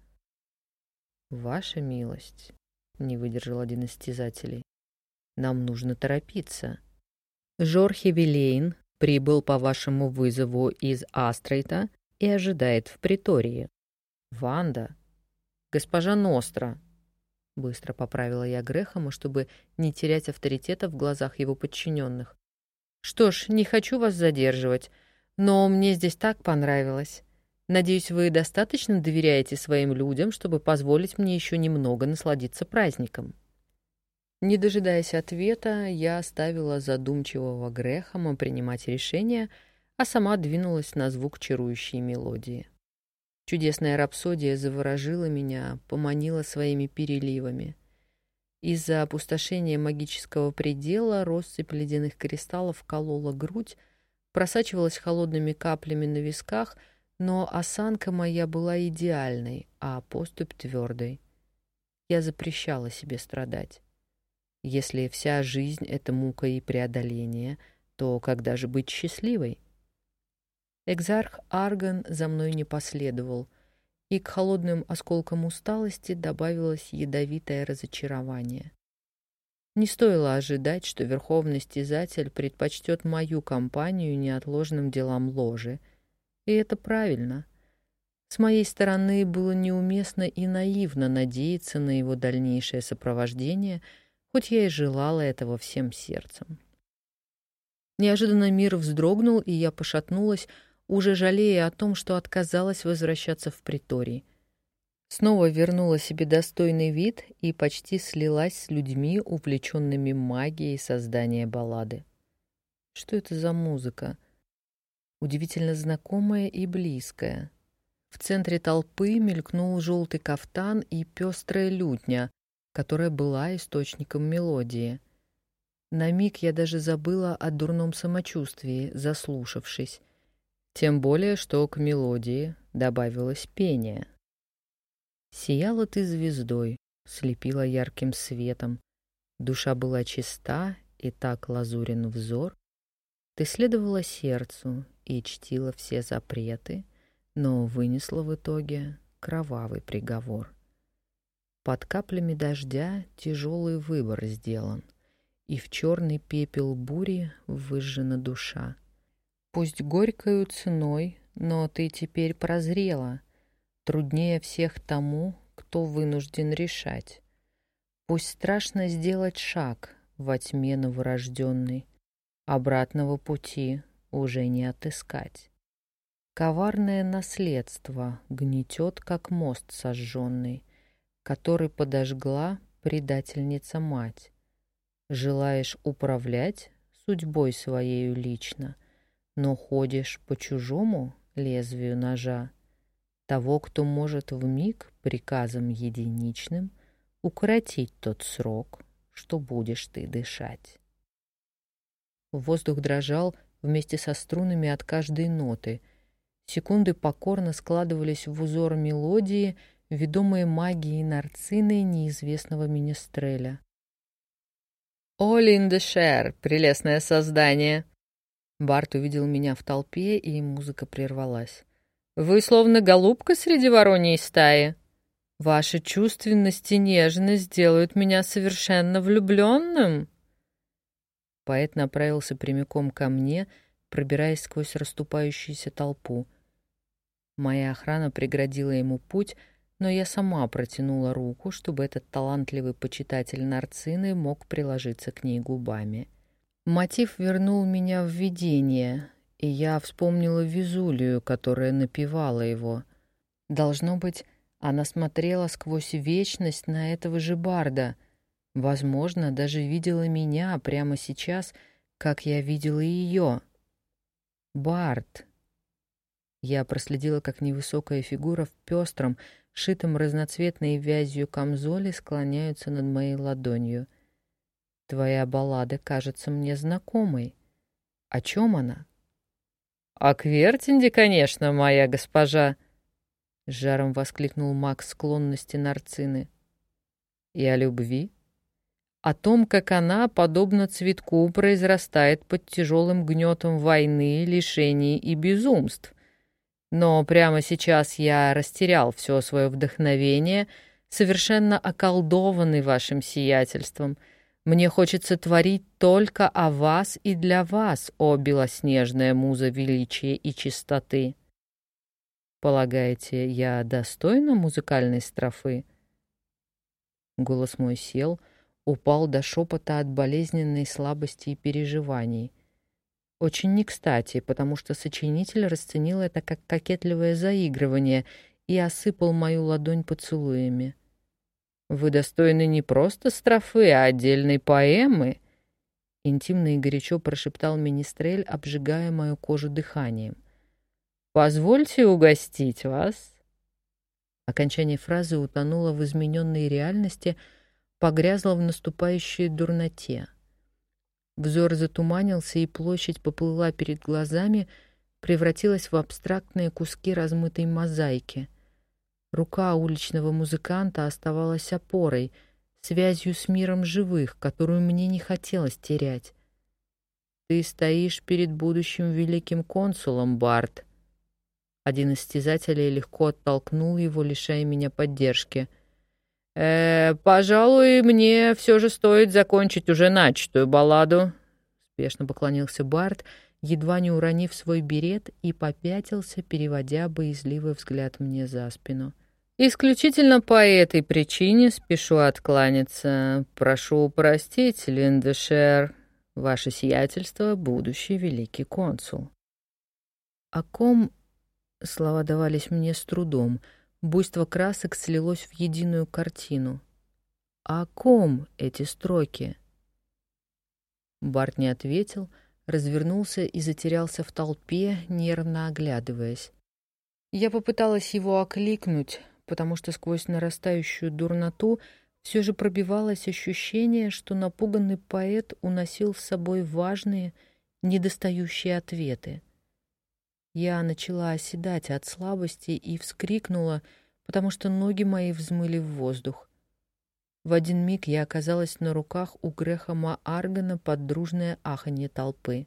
«Ваша милость», — не выдержал один из стязателей, — «нам нужно торопиться. Жорхи Вилейн прибыл по вашему вызову из Астрейта и ожидает в притории. Ванда, госпожа Ностра, Быстро поправила я Грехома, чтобы не терять авторитета в глазах его подчиненных. Что ж, не хочу вас задерживать, но мне здесь так понравилось. Надеюсь, вы достаточно доверяете своим людям, чтобы позволить мне еще немного насладиться праздником. Не дожидаясь ответа, я оставила задумчивого Грехома принимать решение, а сама двинулась на звук чарующей мелодии. Чудесная рапсодия заворожила меня, поманила своими переливами — из-за опустошения магического предела россыпь ледяных кристаллов колола грудь, просачивалась холодными каплями на висках, но осанка моя была идеальной, а поступь твердой. Я запрещала себе страдать. Если вся жизнь — это мука и преодоление, то когда же быть счастливой? Экзарх Арган за мной не последовал — и к холодным осколкам усталости добавилось ядовитое разочарование. Не стоило ожидать, что верховный стязатель предпочтет мою компанию неотложным делам ложи. И это правильно. С моей стороны было неуместно и наивно надеяться на его дальнейшее сопровождение, хоть я и желала этого всем сердцем. Неожиданно мир вздрогнул, и я пошатнулась, уже жалея о том, что отказалась возвращаться в приторий. Снова вернула себе достойный вид и почти слилась с людьми, увлеченными магией создания баллады. Что это за музыка? Удивительно знакомая и близкая. В центре толпы мелькнул желтый кафтан и пестрая лютня, которая была источником мелодии. На миг я даже забыла о дурном самочувствии, заслушавшись — тем более, что к мелодии добавилось пение. Сияла ты звездой, слепила ярким светом. Душа была чиста, и так лазурен взор. Ты следовала сердцу и чтила все запреты, но вынесла в итоге кровавый приговор. Под каплями дождя тяжелый выбор сделан, и в черный пепел бури выжжена душа. Пусть горькою ценой, но ты теперь прозрела, труднее всех тому, кто вынужден решать. Пусть страшно сделать шаг во тьме новорожденной, обратного пути уже не отыскать. Коварное наследство гнетет, как мост сожженный, который подожгла предательница мать. Желаешь управлять судьбой своею лично, но ходишь по чужому лезвию ножа. Того, кто может в миг приказом единичным укоротить тот срок, что будешь ты дышать. Воздух дрожал вместе со струнами от каждой ноты. Секунды покорно складывались в узор мелодии, ведомые магией нарцины неизвестного министреля. «О, Линдешер, прелестное создание!» Барт увидел меня в толпе, и музыка прервалась. «Вы словно голубка среди вороньей стаи. Ваша чувственность и нежность делают меня совершенно влюбленным». Поэт направился прямиком ко мне, пробираясь сквозь расступающуюся толпу. Моя охрана преградила ему путь, но я сама протянула руку, чтобы этот талантливый почитатель нарцины мог приложиться к ней губами. Мотив вернул меня в видение, и я вспомнила Визулию, которая напевала его. Должно быть, она смотрела сквозь вечность на этого же барда. Возможно, даже видела меня прямо сейчас, как я видела ее. Бард. Я проследила, как невысокая фигура в пестром, шитым разноцветной вязью камзоле, склоняются над моей ладонью. Твоя баллада кажется мне знакомой. О чем она? О Квертинде, конечно, моя госпожа, — жаром воскликнул маг склонности нарцины. И о любви? О том, как она, подобно цветку, произрастает под тяжелым гнетом войны, лишений и безумств. Но прямо сейчас я растерял все свое вдохновение, совершенно околдованный вашим сиятельством. Мне хочется творить только о вас и для вас, о белоснежная муза величия и чистоты. Полагаете, я достойна музыкальной строфы? Голос мой сел, упал до шепота от болезненной слабости и переживаний — очень не кстати, потому что сочинитель расценил это как кокетливое заигрывание и осыпал мою ладонь поцелуями. «Вы достойны не просто строфы, а отдельной поэмы», — интимно и горячо прошептал Министрель, обжигая мою кожу дыханием. «Позвольте угостить вас». Окончание фразы утонуло в измененной реальности, погрязло в наступающей дурноте. Взор затуманился, и площадь поплыла перед глазами, превратилась в абстрактные куски размытой мозаики. Рука уличного музыканта оставалась опорой, связью с миром живых, которую мне не хотелось терять. «Ты стоишь перед будущим великим консулом, Барт». Один из стязателей легко оттолкнул его, лишая меня поддержки — «Э, пожалуй, мне все же стоит закончить уже начатую балладу», — спешно поклонился Барт, едва не уронив свой берет и попятился, переводя боязливый взгляд мне за спину. «Исключительно по этой причине спешу откланяться. Прошу простить, Линдешер, ваше сиятельство, будущий великий консул». О ком слова давались мне с трудом — Буйство красок слилось в единую картину. О ком эти строки? Барт не ответил, развернулся и затерялся в толпе, нервно оглядываясь. Я попыталась его окликнуть, потому что сквозь нарастающую дурноту все же пробивалось ощущение, что напуганный поэт уносил с собой важные, недостающие ответы. Я начала оседать от слабости и вскрикнула, потому что ноги мои взмыли в воздух. В один миг я оказалась на руках у Грехама Аргана под дружное аханье толпы.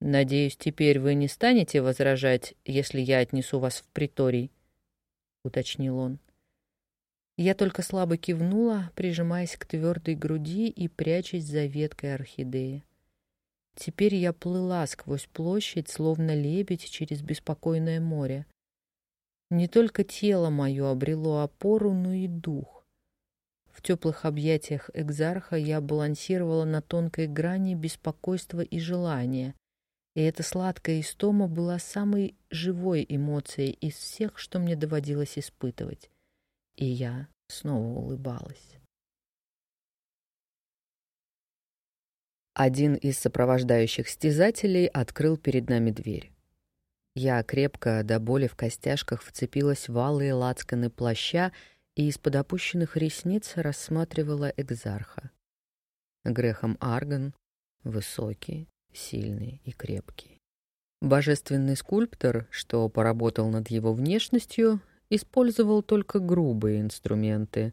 «Надеюсь, теперь вы не станете возражать, если я отнесу вас в приторий?» — уточнил он. Я только слабо кивнула, прижимаясь к твердой груди и прячась за веткой орхидеи. Теперь я плыла сквозь площадь, словно лебедь через беспокойное море. Не только тело мое обрело опору, но и дух. В теплых объятиях экзарха я балансировала на тонкой грани беспокойства и желания, и эта сладкая истома была самой живой эмоцией из всех, что мне доводилось испытывать. И я снова улыбалась. Один из сопровождающих стязателей открыл перед нами дверь. Я крепко до боли в костяшках вцепилась в алые лацканы плаща и из-под опущенных ресниц рассматривала экзарха. Грехом Арган высокий, сильный и крепкий. Божественный скульптор, что поработал над его внешностью, использовал только грубые инструменты.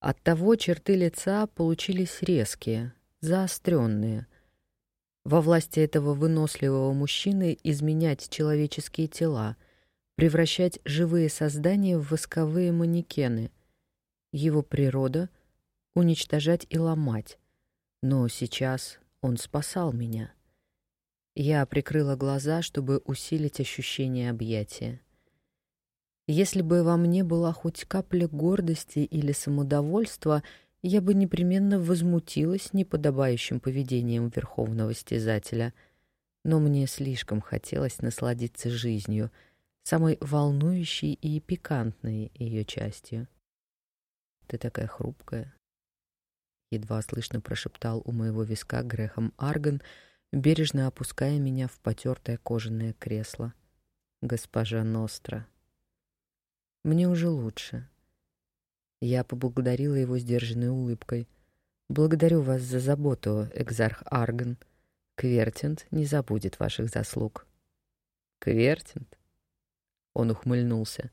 Оттого черты лица получились резкие, заостренные. Во власти этого выносливого мужчины изменять человеческие тела, превращать живые создания в восковые манекены. Его природа — уничтожать и ломать. Но сейчас он спасал меня. Я прикрыла глаза, чтобы усилить ощущение объятия. Если бы во мне была хоть капля гордости или самодовольства, я бы непременно возмутилась неподобающим поведением верховного стязателя. Но мне слишком хотелось насладиться жизнью, самой волнующей и пикантной ее частью. «Ты такая хрупкая», — едва слышно прошептал у моего виска Грехом Арган, бережно опуская меня в потертое кожаное кресло. «Госпожа Ностра». «Мне уже лучше», я поблагодарила его сдержанной улыбкой. «Благодарю вас за заботу, экзарх Арган. Квертинт не забудет ваших заслуг». «Квертинт?» Он ухмыльнулся.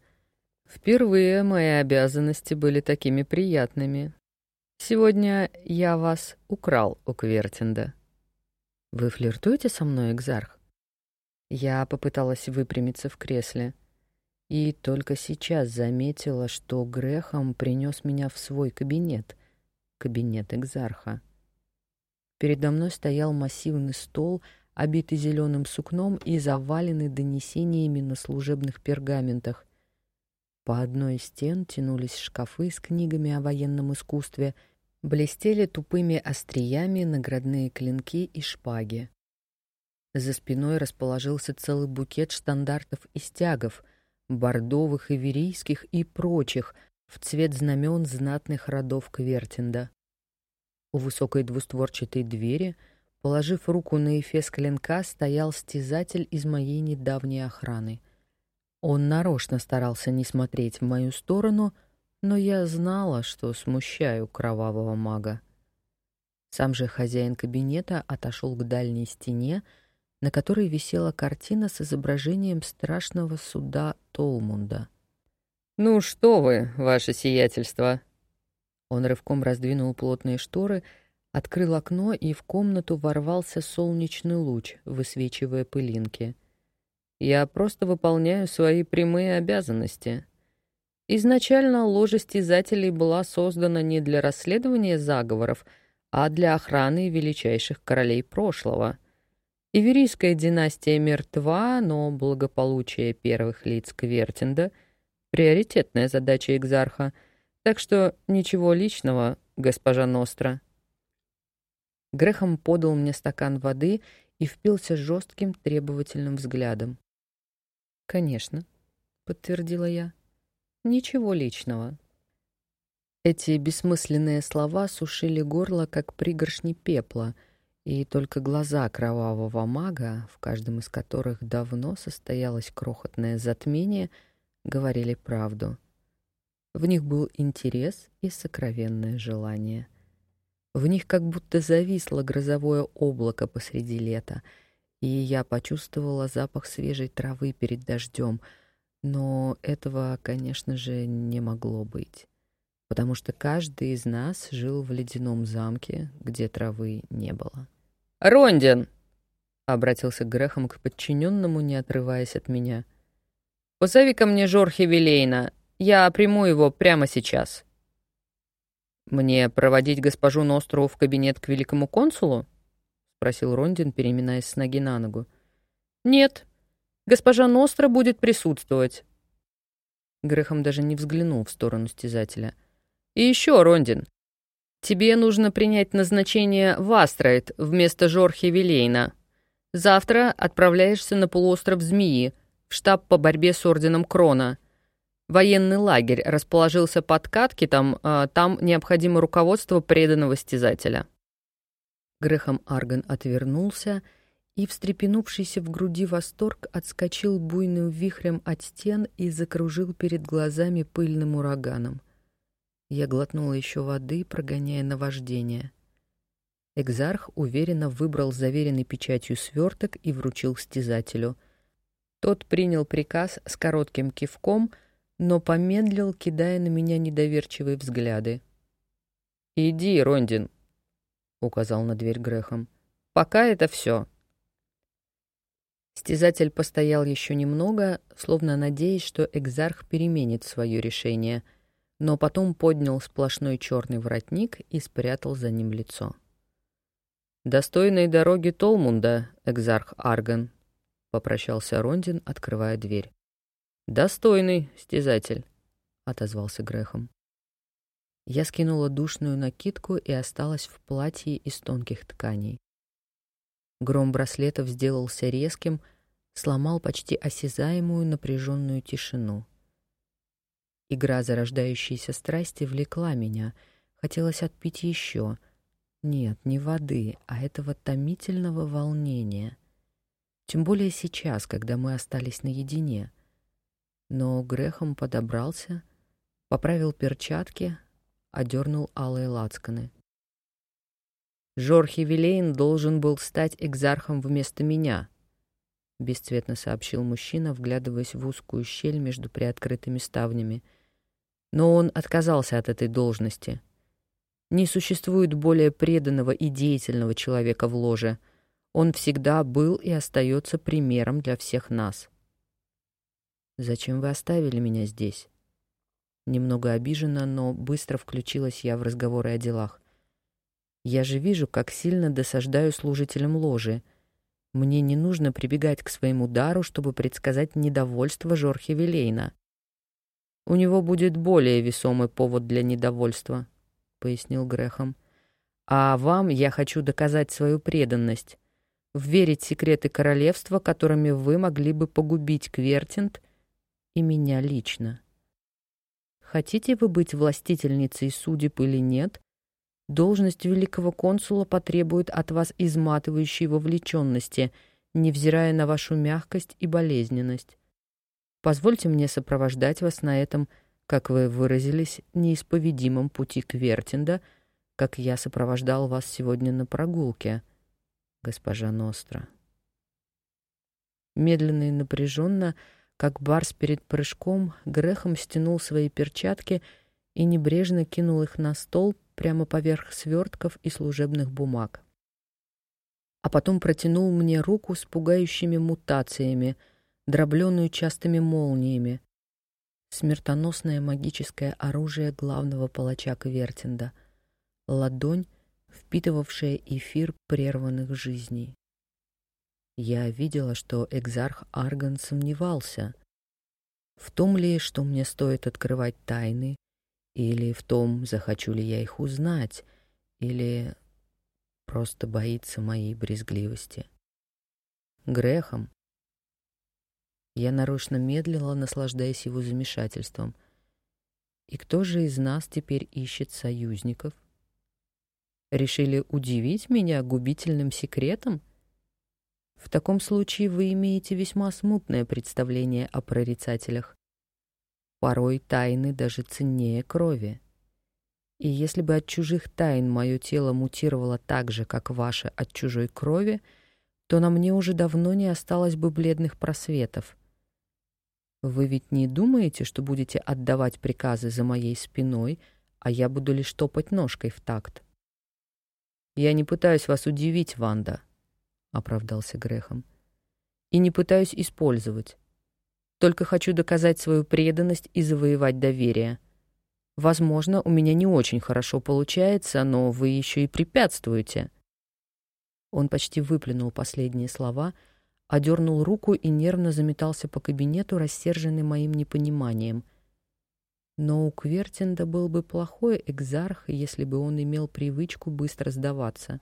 «Впервые мои обязанности были такими приятными. Сегодня я вас украл у Квертинда». «Вы флиртуете со мной, экзарх?» Я попыталась выпрямиться в кресле. И только сейчас заметила, что Грехом принес меня в свой кабинет, кабинет экзарха. Передо мной стоял массивный стол, обитый зеленым сукном и заваленный донесениями на служебных пергаментах. По одной из стен тянулись шкафы с книгами о военном искусстве, блестели тупыми остриями наградные клинки и шпаги. За спиной расположился целый букет штандартов и стягов — бордовых, иверийских и прочих, в цвет знамен знатных родов Квертинда. У высокой двустворчатой двери, положив руку на эфес клинка, стоял стязатель из моей недавней охраны. Он нарочно старался не смотреть в мою сторону, но я знала, что смущаю кровавого мага. Сам же хозяин кабинета отошел к дальней стене, на которой висела картина с изображением страшного суда Толмунда. «Ну что вы, ваше сиятельство!» Он рывком раздвинул плотные шторы, открыл окно, и в комнату ворвался солнечный луч, высвечивая пылинки. «Я просто выполняю свои прямые обязанности. Изначально ложа стязателей была создана не для расследования заговоров, а для охраны величайших королей прошлого — Иверийская династия мертва, но благополучие первых лиц Квертинда — приоритетная задача Экзарха, так что ничего личного, госпожа Ностра. Грехом подал мне стакан воды и впился жестким требовательным взглядом. «Конечно», — подтвердила я, — «ничего личного». Эти бессмысленные слова сушили горло, как пригоршни пепла — и только глаза кровавого мага, в каждом из которых давно состоялось крохотное затмение, говорили правду. В них был интерес и сокровенное желание. В них как будто зависло грозовое облако посреди лета, и я почувствовала запах свежей травы перед дождем, но этого, конечно же, не могло быть, потому что каждый из нас жил в ледяном замке, где травы не было. «Рондин!» — обратился Грехом к подчиненному, не отрываясь от меня. «Позови ко мне Жорхи Вилейна. Я приму его прямо сейчас». «Мне проводить госпожу Ностру в кабинет к великому консулу?» — спросил Рондин, переминаясь с ноги на ногу. «Нет, госпожа Ностра будет присутствовать». Грехом даже не взглянул в сторону стязателя. «И еще, Рондин, тебе нужно принять назначение в Астрайт вместо Жорхи Вилейна. Завтра отправляешься на полуостров Змеи, в штаб по борьбе с Орденом Крона. Военный лагерь расположился под Каткитом, а там необходимо руководство преданного стязателя». Грехом Арган отвернулся и, встрепенувшийся в груди восторг, отскочил буйным вихрем от стен и закружил перед глазами пыльным ураганом. Я глотнула еще воды, прогоняя наваждение. Экзарх уверенно выбрал заверенный печатью сверток и вручил стязателю. Тот принял приказ с коротким кивком, но помедлил, кидая на меня недоверчивые взгляды. «Иди, Рондин», — указал на дверь Грехом. «Пока это все». Стязатель постоял еще немного, словно надеясь, что экзарх переменит свое решение, но потом поднял сплошной черный воротник и спрятал за ним лицо. «Достойной дороги Толмунда, экзарх Арган», — попрощался Рондин, открывая дверь. «Достойный, стязатель», — отозвался Грехом. Я скинула душную накидку и осталась в платье из тонких тканей. Гром браслетов сделался резким, сломал почти осязаемую напряженную тишину. Игра зарождающейся страсти влекла меня. Хотелось отпить еще. Нет, не воды, а этого томительного волнения. Тем более сейчас, когда мы остались наедине. Но грехом подобрался, поправил перчатки, одернул алые лацканы. «Жорхи Вилейн должен был стать экзархом вместо меня», — бесцветно сообщил мужчина, вглядываясь в узкую щель между приоткрытыми ставнями. «Но он отказался от этой должности. Не существует более преданного и деятельного человека в ложе. Он всегда был и остается примером для всех нас». «Зачем вы оставили меня здесь?» Немного обижена, но быстро включилась я в разговоры о делах. Я же вижу, как сильно досаждаю служителям ложи. Мне не нужно прибегать к своему дару, чтобы предсказать недовольство Жорхи Вилейна. У него будет более весомый повод для недовольства, — пояснил Грехом. А вам я хочу доказать свою преданность, вверить секреты королевства, которыми вы могли бы погубить Квертинт и меня лично. Хотите вы быть властительницей судеб или нет, должность великого консула потребует от вас изматывающей вовлеченности, невзирая на вашу мягкость и болезненность. Позвольте мне сопровождать вас на этом, как вы выразились, неисповедимом пути к Вертинда, как я сопровождал вас сегодня на прогулке, госпожа Ностра. Медленно и напряженно как барс перед прыжком, грехом стянул свои перчатки и небрежно кинул их на стол прямо поверх свертков и служебных бумаг. А потом протянул мне руку с пугающими мутациями, дробленную частыми молниями. Смертоносное магическое оружие главного палача Квертинда. Ладонь, впитывавшая эфир прерванных жизней. Я видела, что экзарх Арган сомневался. В том ли, что мне стоит открывать тайны, или в том, захочу ли я их узнать, или просто боится моей брезгливости. Грехом. Я нарочно медлила, наслаждаясь его замешательством. И кто же из нас теперь ищет союзников? Решили удивить меня губительным секретом? В таком случае вы имеете весьма смутное представление о прорицателях. Порой тайны даже ценнее крови. И если бы от чужих тайн мое тело мутировало так же, как ваше от чужой крови, то на мне уже давно не осталось бы бледных просветов. Вы ведь не думаете, что будете отдавать приказы за моей спиной, а я буду лишь топать ножкой в такт? Я не пытаюсь вас удивить, Ванда. — оправдался Грехом. «И не пытаюсь использовать. Только хочу доказать свою преданность и завоевать доверие. Возможно, у меня не очень хорошо получается, но вы еще и препятствуете». Он почти выплюнул последние слова, одернул руку и нервно заметался по кабинету, рассерженный моим непониманием. Но у Квертинда был бы плохой экзарх, если бы он имел привычку быстро сдаваться.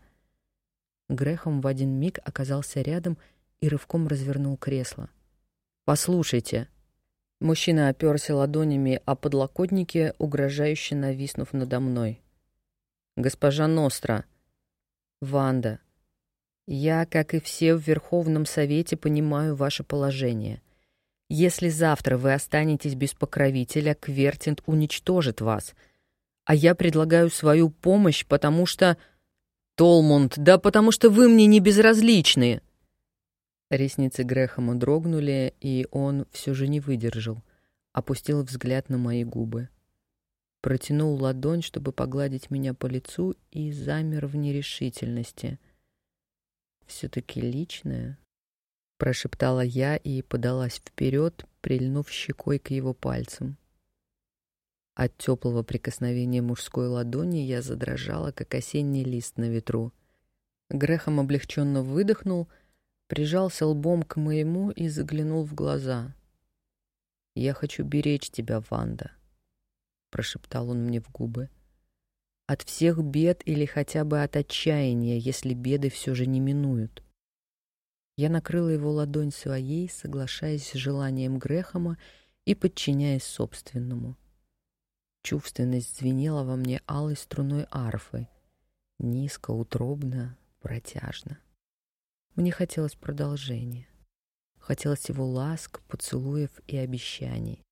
Грехом в один миг оказался рядом и рывком развернул кресло. «Послушайте!» Мужчина оперся ладонями о подлокотнике, угрожающе нависнув надо мной. «Госпожа Ностра!» «Ванда!» Я, как и все в Верховном Совете, понимаю ваше положение. Если завтра вы останетесь без покровителя, Квертинт уничтожит вас. А я предлагаю свою помощь, потому что... Толмунд, да потому что вы мне не безразличны!» Ресницы Грэхэма дрогнули, и он все же не выдержал. Опустил взгляд на мои губы. Протянул ладонь, чтобы погладить меня по лицу, и замер в нерешительности — все-таки личное?» Прошептала я и подалась вперед, прильнув щекой к его пальцам. От теплого прикосновения мужской ладони я задрожала, как осенний лист на ветру. Грехом облегченно выдохнул, прижался лбом к моему и заглянул в глаза. «Я хочу беречь тебя, Ванда», — прошептал он мне в губы. От всех бед или хотя бы от отчаяния, если беды все же не минуют. Я накрыла его ладонь своей, соглашаясь с желанием Грехома и подчиняясь собственному. Чувственность звенела во мне алой струной арфы, низко, утробно, протяжно. Мне хотелось продолжения. Хотелось его ласк, поцелуев и обещаний.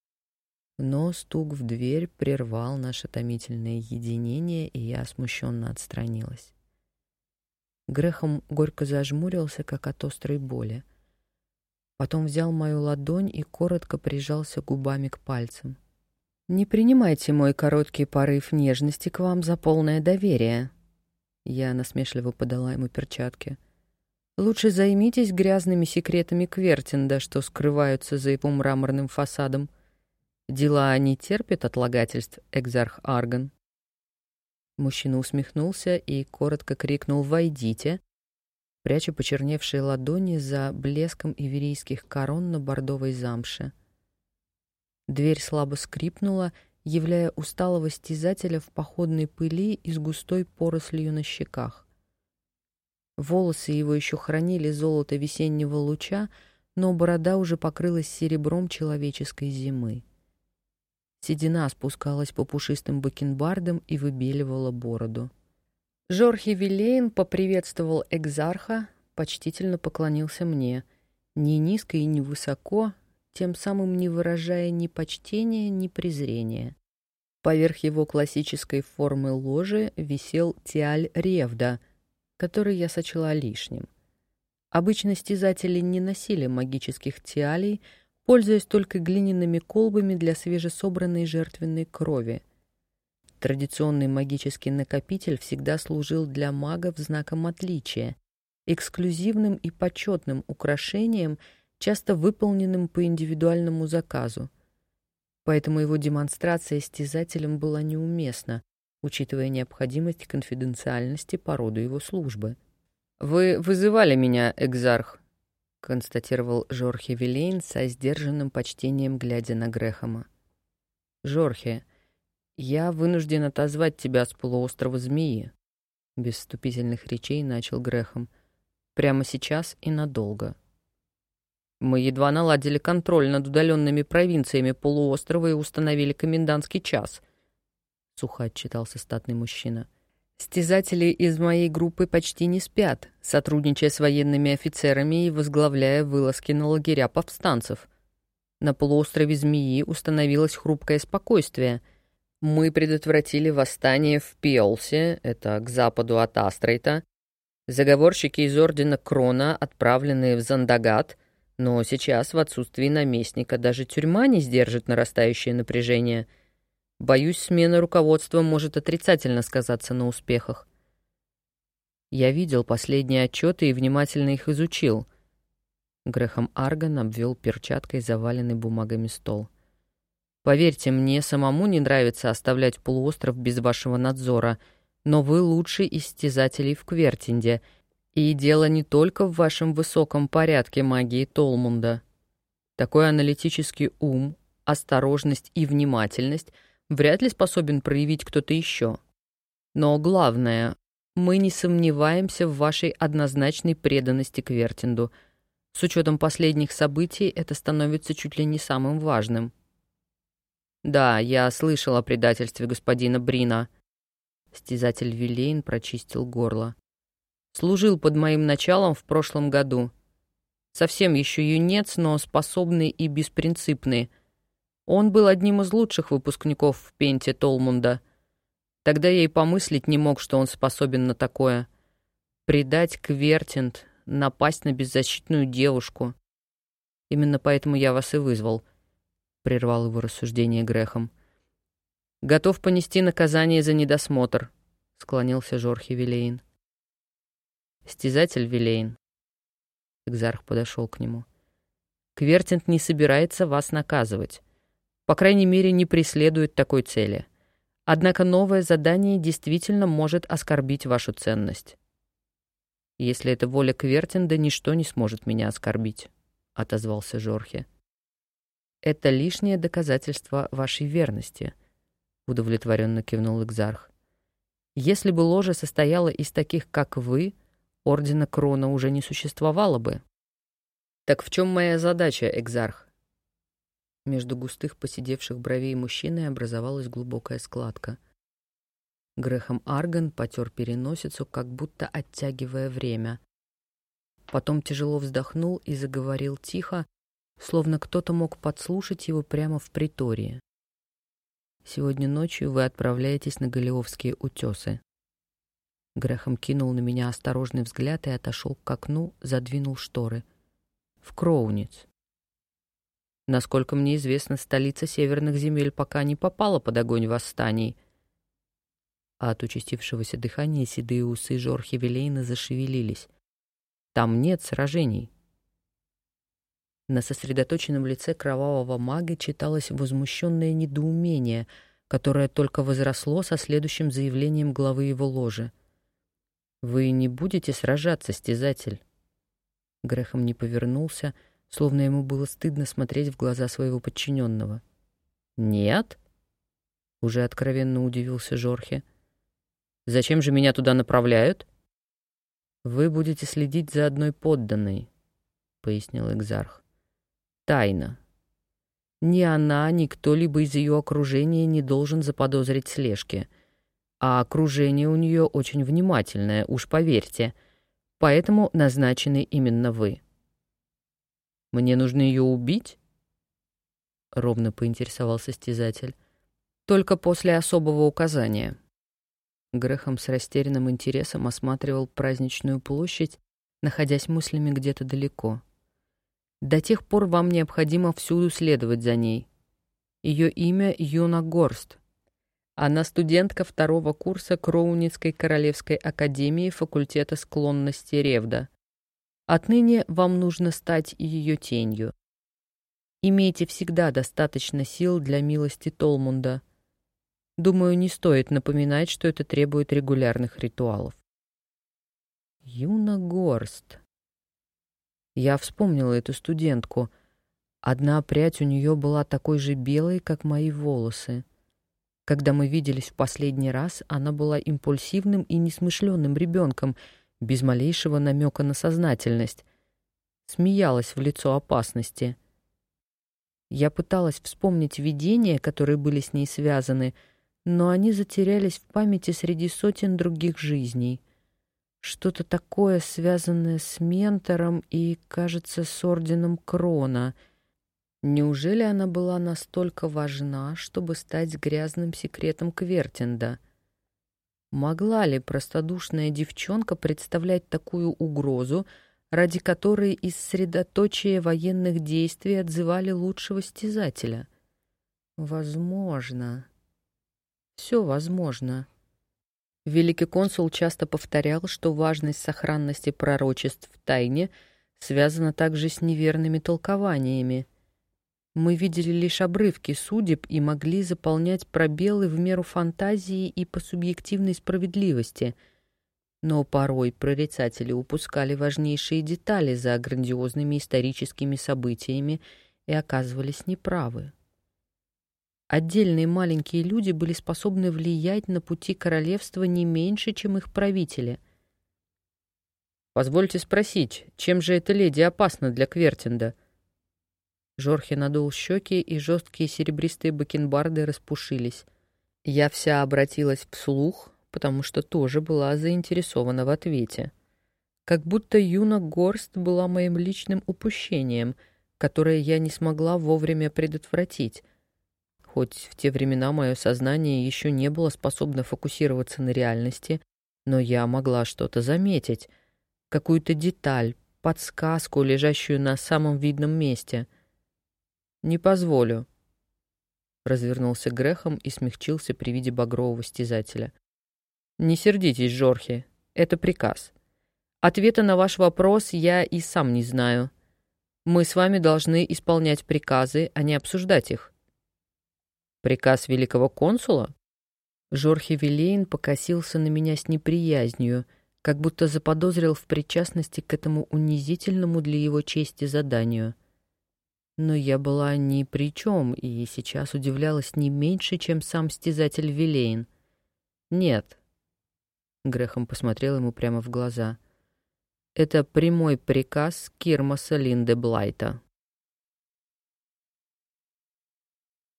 Но стук в дверь прервал наше томительное единение, и я смущенно отстранилась. Грехом горько зажмурился, как от острой боли. Потом взял мою ладонь и коротко прижался губами к пальцам. «Не принимайте мой короткий порыв нежности к вам за полное доверие». Я насмешливо подала ему перчатки. «Лучше займитесь грязными секретами Квертинда, что скрываются за его мраморным фасадом». Дела не терпят отлагательств, экзарх Арган. Мужчина усмехнулся и коротко крикнул «Войдите!», пряча почерневшие ладони за блеском иверийских корон на бордовой замше. Дверь слабо скрипнула, являя усталого стязателя в походной пыли и с густой порослью на щеках. Волосы его еще хранили золото весеннего луча, но борода уже покрылась серебром человеческой зимы. Седина спускалась по пушистым бакенбардам и выбеливала бороду. Жорхи Вилейн поприветствовал экзарха, почтительно поклонился мне, ни низко и ни высоко, тем самым не выражая ни почтения, ни презрения. Поверх его классической формы ложи висел тиаль ревда, который я сочла лишним. Обычно стязатели не носили магических тиалей, пользуясь только глиняными колбами для свежесобранной жертвенной крови. Традиционный магический накопитель всегда служил для магов знаком отличия, эксклюзивным и почетным украшением, часто выполненным по индивидуальному заказу. Поэтому его демонстрация стязателем была неуместна, учитывая необходимость конфиденциальности по роду его службы. «Вы вызывали меня, Экзарх», констатировал Жорхе Вилейн со сдержанным почтением, глядя на Грехома. «Жорхе, я вынужден отозвать тебя с полуострова Змеи», без вступительных речей начал Грехом. «Прямо сейчас и надолго». Мы едва наладили контроль над удаленными провинциями полуострова и установили комендантский час. Сухо отчитался статный мужчина. Стязатели из моей группы почти не спят, сотрудничая с военными офицерами и возглавляя вылазки на лагеря повстанцев. На полуострове Змеи установилось хрупкое спокойствие. Мы предотвратили восстание в Пиолсе, это к западу от Астрейта. Заговорщики из Ордена Крона, отправленные в Зандагат, но сейчас в отсутствии наместника даже тюрьма не сдержит нарастающее напряжение — Боюсь, смена руководства может отрицательно сказаться на успехах. Я видел последние отчеты и внимательно их изучил. Грехом Арган обвел перчаткой заваленный бумагами стол. Поверьте, мне самому не нравится оставлять полуостров без вашего надзора, но вы лучший из стязателей в Квертинде, и дело не только в вашем высоком порядке магии Толмунда. Такой аналитический ум, осторожность и внимательность вряд ли способен проявить кто-то еще. Но главное, мы не сомневаемся в вашей однозначной преданности к Вертинду. С учетом последних событий это становится чуть ли не самым важным. Да, я слышал о предательстве господина Брина. Стязатель Вилейн прочистил горло. Служил под моим началом в прошлом году. Совсем еще юнец, но способный и беспринципный. Он был одним из лучших выпускников в Пенте Толмунда — Тогда я и помыслить не мог, что он способен на такое. Предать Квертинт, напасть на беззащитную девушку. Именно поэтому я вас и вызвал, — прервал его рассуждение Грехом. Готов понести наказание за недосмотр, — склонился Жорхи Вилейн. Стязатель Вилейн. Экзарх подошел к нему. Квертинт не собирается вас наказывать. По крайней мере, не преследует такой цели. — Однако новое задание действительно может оскорбить вашу ценность. Если это воля Квертинда, ничто не сможет меня оскорбить, — отозвался Жорхе. Это лишнее доказательство вашей верности, — удовлетворенно кивнул Экзарх. Если бы ложа состояла из таких, как вы, Ордена Крона уже не существовало бы. Так в чем моя задача, Экзарх? Между густых посидевших бровей мужчины образовалась глубокая складка. Грехом Арган потер переносицу, как будто оттягивая время. Потом тяжело вздохнул и заговорил тихо, словно кто-то мог подслушать его прямо в притории. «Сегодня ночью вы отправляетесь на Голиовские утесы». Грехом кинул на меня осторожный взгляд и отошел к окну, задвинул шторы. «В Кроуниц». Насколько мне известно, столица северных земель пока не попала под огонь восстаний. А от участившегося дыхания седые усы Жорхи Вилейна зашевелились. Там нет сражений. На сосредоточенном лице кровавого мага читалось возмущенное недоумение, которое только возросло со следующим заявлением главы его ложи. «Вы не будете сражаться, стязатель?» Грехом не повернулся, — словно ему было стыдно смотреть в глаза своего подчиненного. «Нет?» — уже откровенно удивился Жорхе. «Зачем же меня туда направляют?» «Вы будете следить за одной подданной», — пояснил Экзарх. «Тайна. Ни она, ни кто-либо из ее окружения не должен заподозрить слежки. А окружение у нее очень внимательное, уж поверьте. Поэтому назначены именно вы». Мне нужно ее убить? Ровно поинтересовался стязатель. Только после особого указания. Грехом с растерянным интересом осматривал праздничную площадь, находясь мыслями где-то далеко. До тех пор вам необходимо всюду следовать за ней. Ее имя Юна Горст. Она студентка второго курса Кроуницкой Королевской Академии факультета склонности Ревда. Отныне вам нужно стать ее тенью. Имейте всегда достаточно сил для милости Толмунда. Думаю, не стоит напоминать, что это требует регулярных ритуалов. Юна Горст. Я вспомнила эту студентку. Одна прядь у нее была такой же белой, как мои волосы. Когда мы виделись в последний раз, она была импульсивным и несмышленным ребенком — без малейшего намека на сознательность. Смеялась в лицо опасности. Я пыталась вспомнить видения, которые были с ней связаны, но они затерялись в памяти среди сотен других жизней. Что-то такое, связанное с ментором и, кажется, с орденом Крона. Неужели она была настолько важна, чтобы стать грязным секретом Квертинда — Могла ли простодушная девчонка представлять такую угрозу, ради которой из средоточия военных действий отзывали лучшего стязателя? Возможно. Все возможно. Великий консул часто повторял, что важность сохранности пророчеств в тайне связана также с неверными толкованиями. Мы видели лишь обрывки судеб и могли заполнять пробелы в меру фантазии и по субъективной справедливости. Но порой прорицатели упускали важнейшие детали за грандиозными историческими событиями и оказывались неправы. Отдельные маленькие люди были способны влиять на пути королевства не меньше, чем их правители. «Позвольте спросить, чем же эта леди опасна для Квертинда?» Жорхи надул щеки, и жесткие серебристые бакенбарды распушились. Я вся обратилась вслух, потому что тоже была заинтересована в ответе. Как будто Юна Горст была моим личным упущением, которое я не смогла вовремя предотвратить. Хоть в те времена мое сознание еще не было способно фокусироваться на реальности, но я могла что-то заметить, какую-то деталь, подсказку, лежащую на самом видном месте — «Не позволю», — развернулся Грехом и смягчился при виде багрового стязателя. «Не сердитесь, Жорхи, это приказ. Ответа на ваш вопрос я и сам не знаю. Мы с вами должны исполнять приказы, а не обсуждать их». «Приказ великого консула?» Жорхи Вилейн покосился на меня с неприязнью, как будто заподозрил в причастности к этому унизительному для его чести заданию — но я была ни при чем и сейчас удивлялась не меньше, чем сам стязатель Вилейн. «Нет», — Грехом посмотрел ему прямо в глаза, — «это прямой приказ Кирмаса Линде Блайта».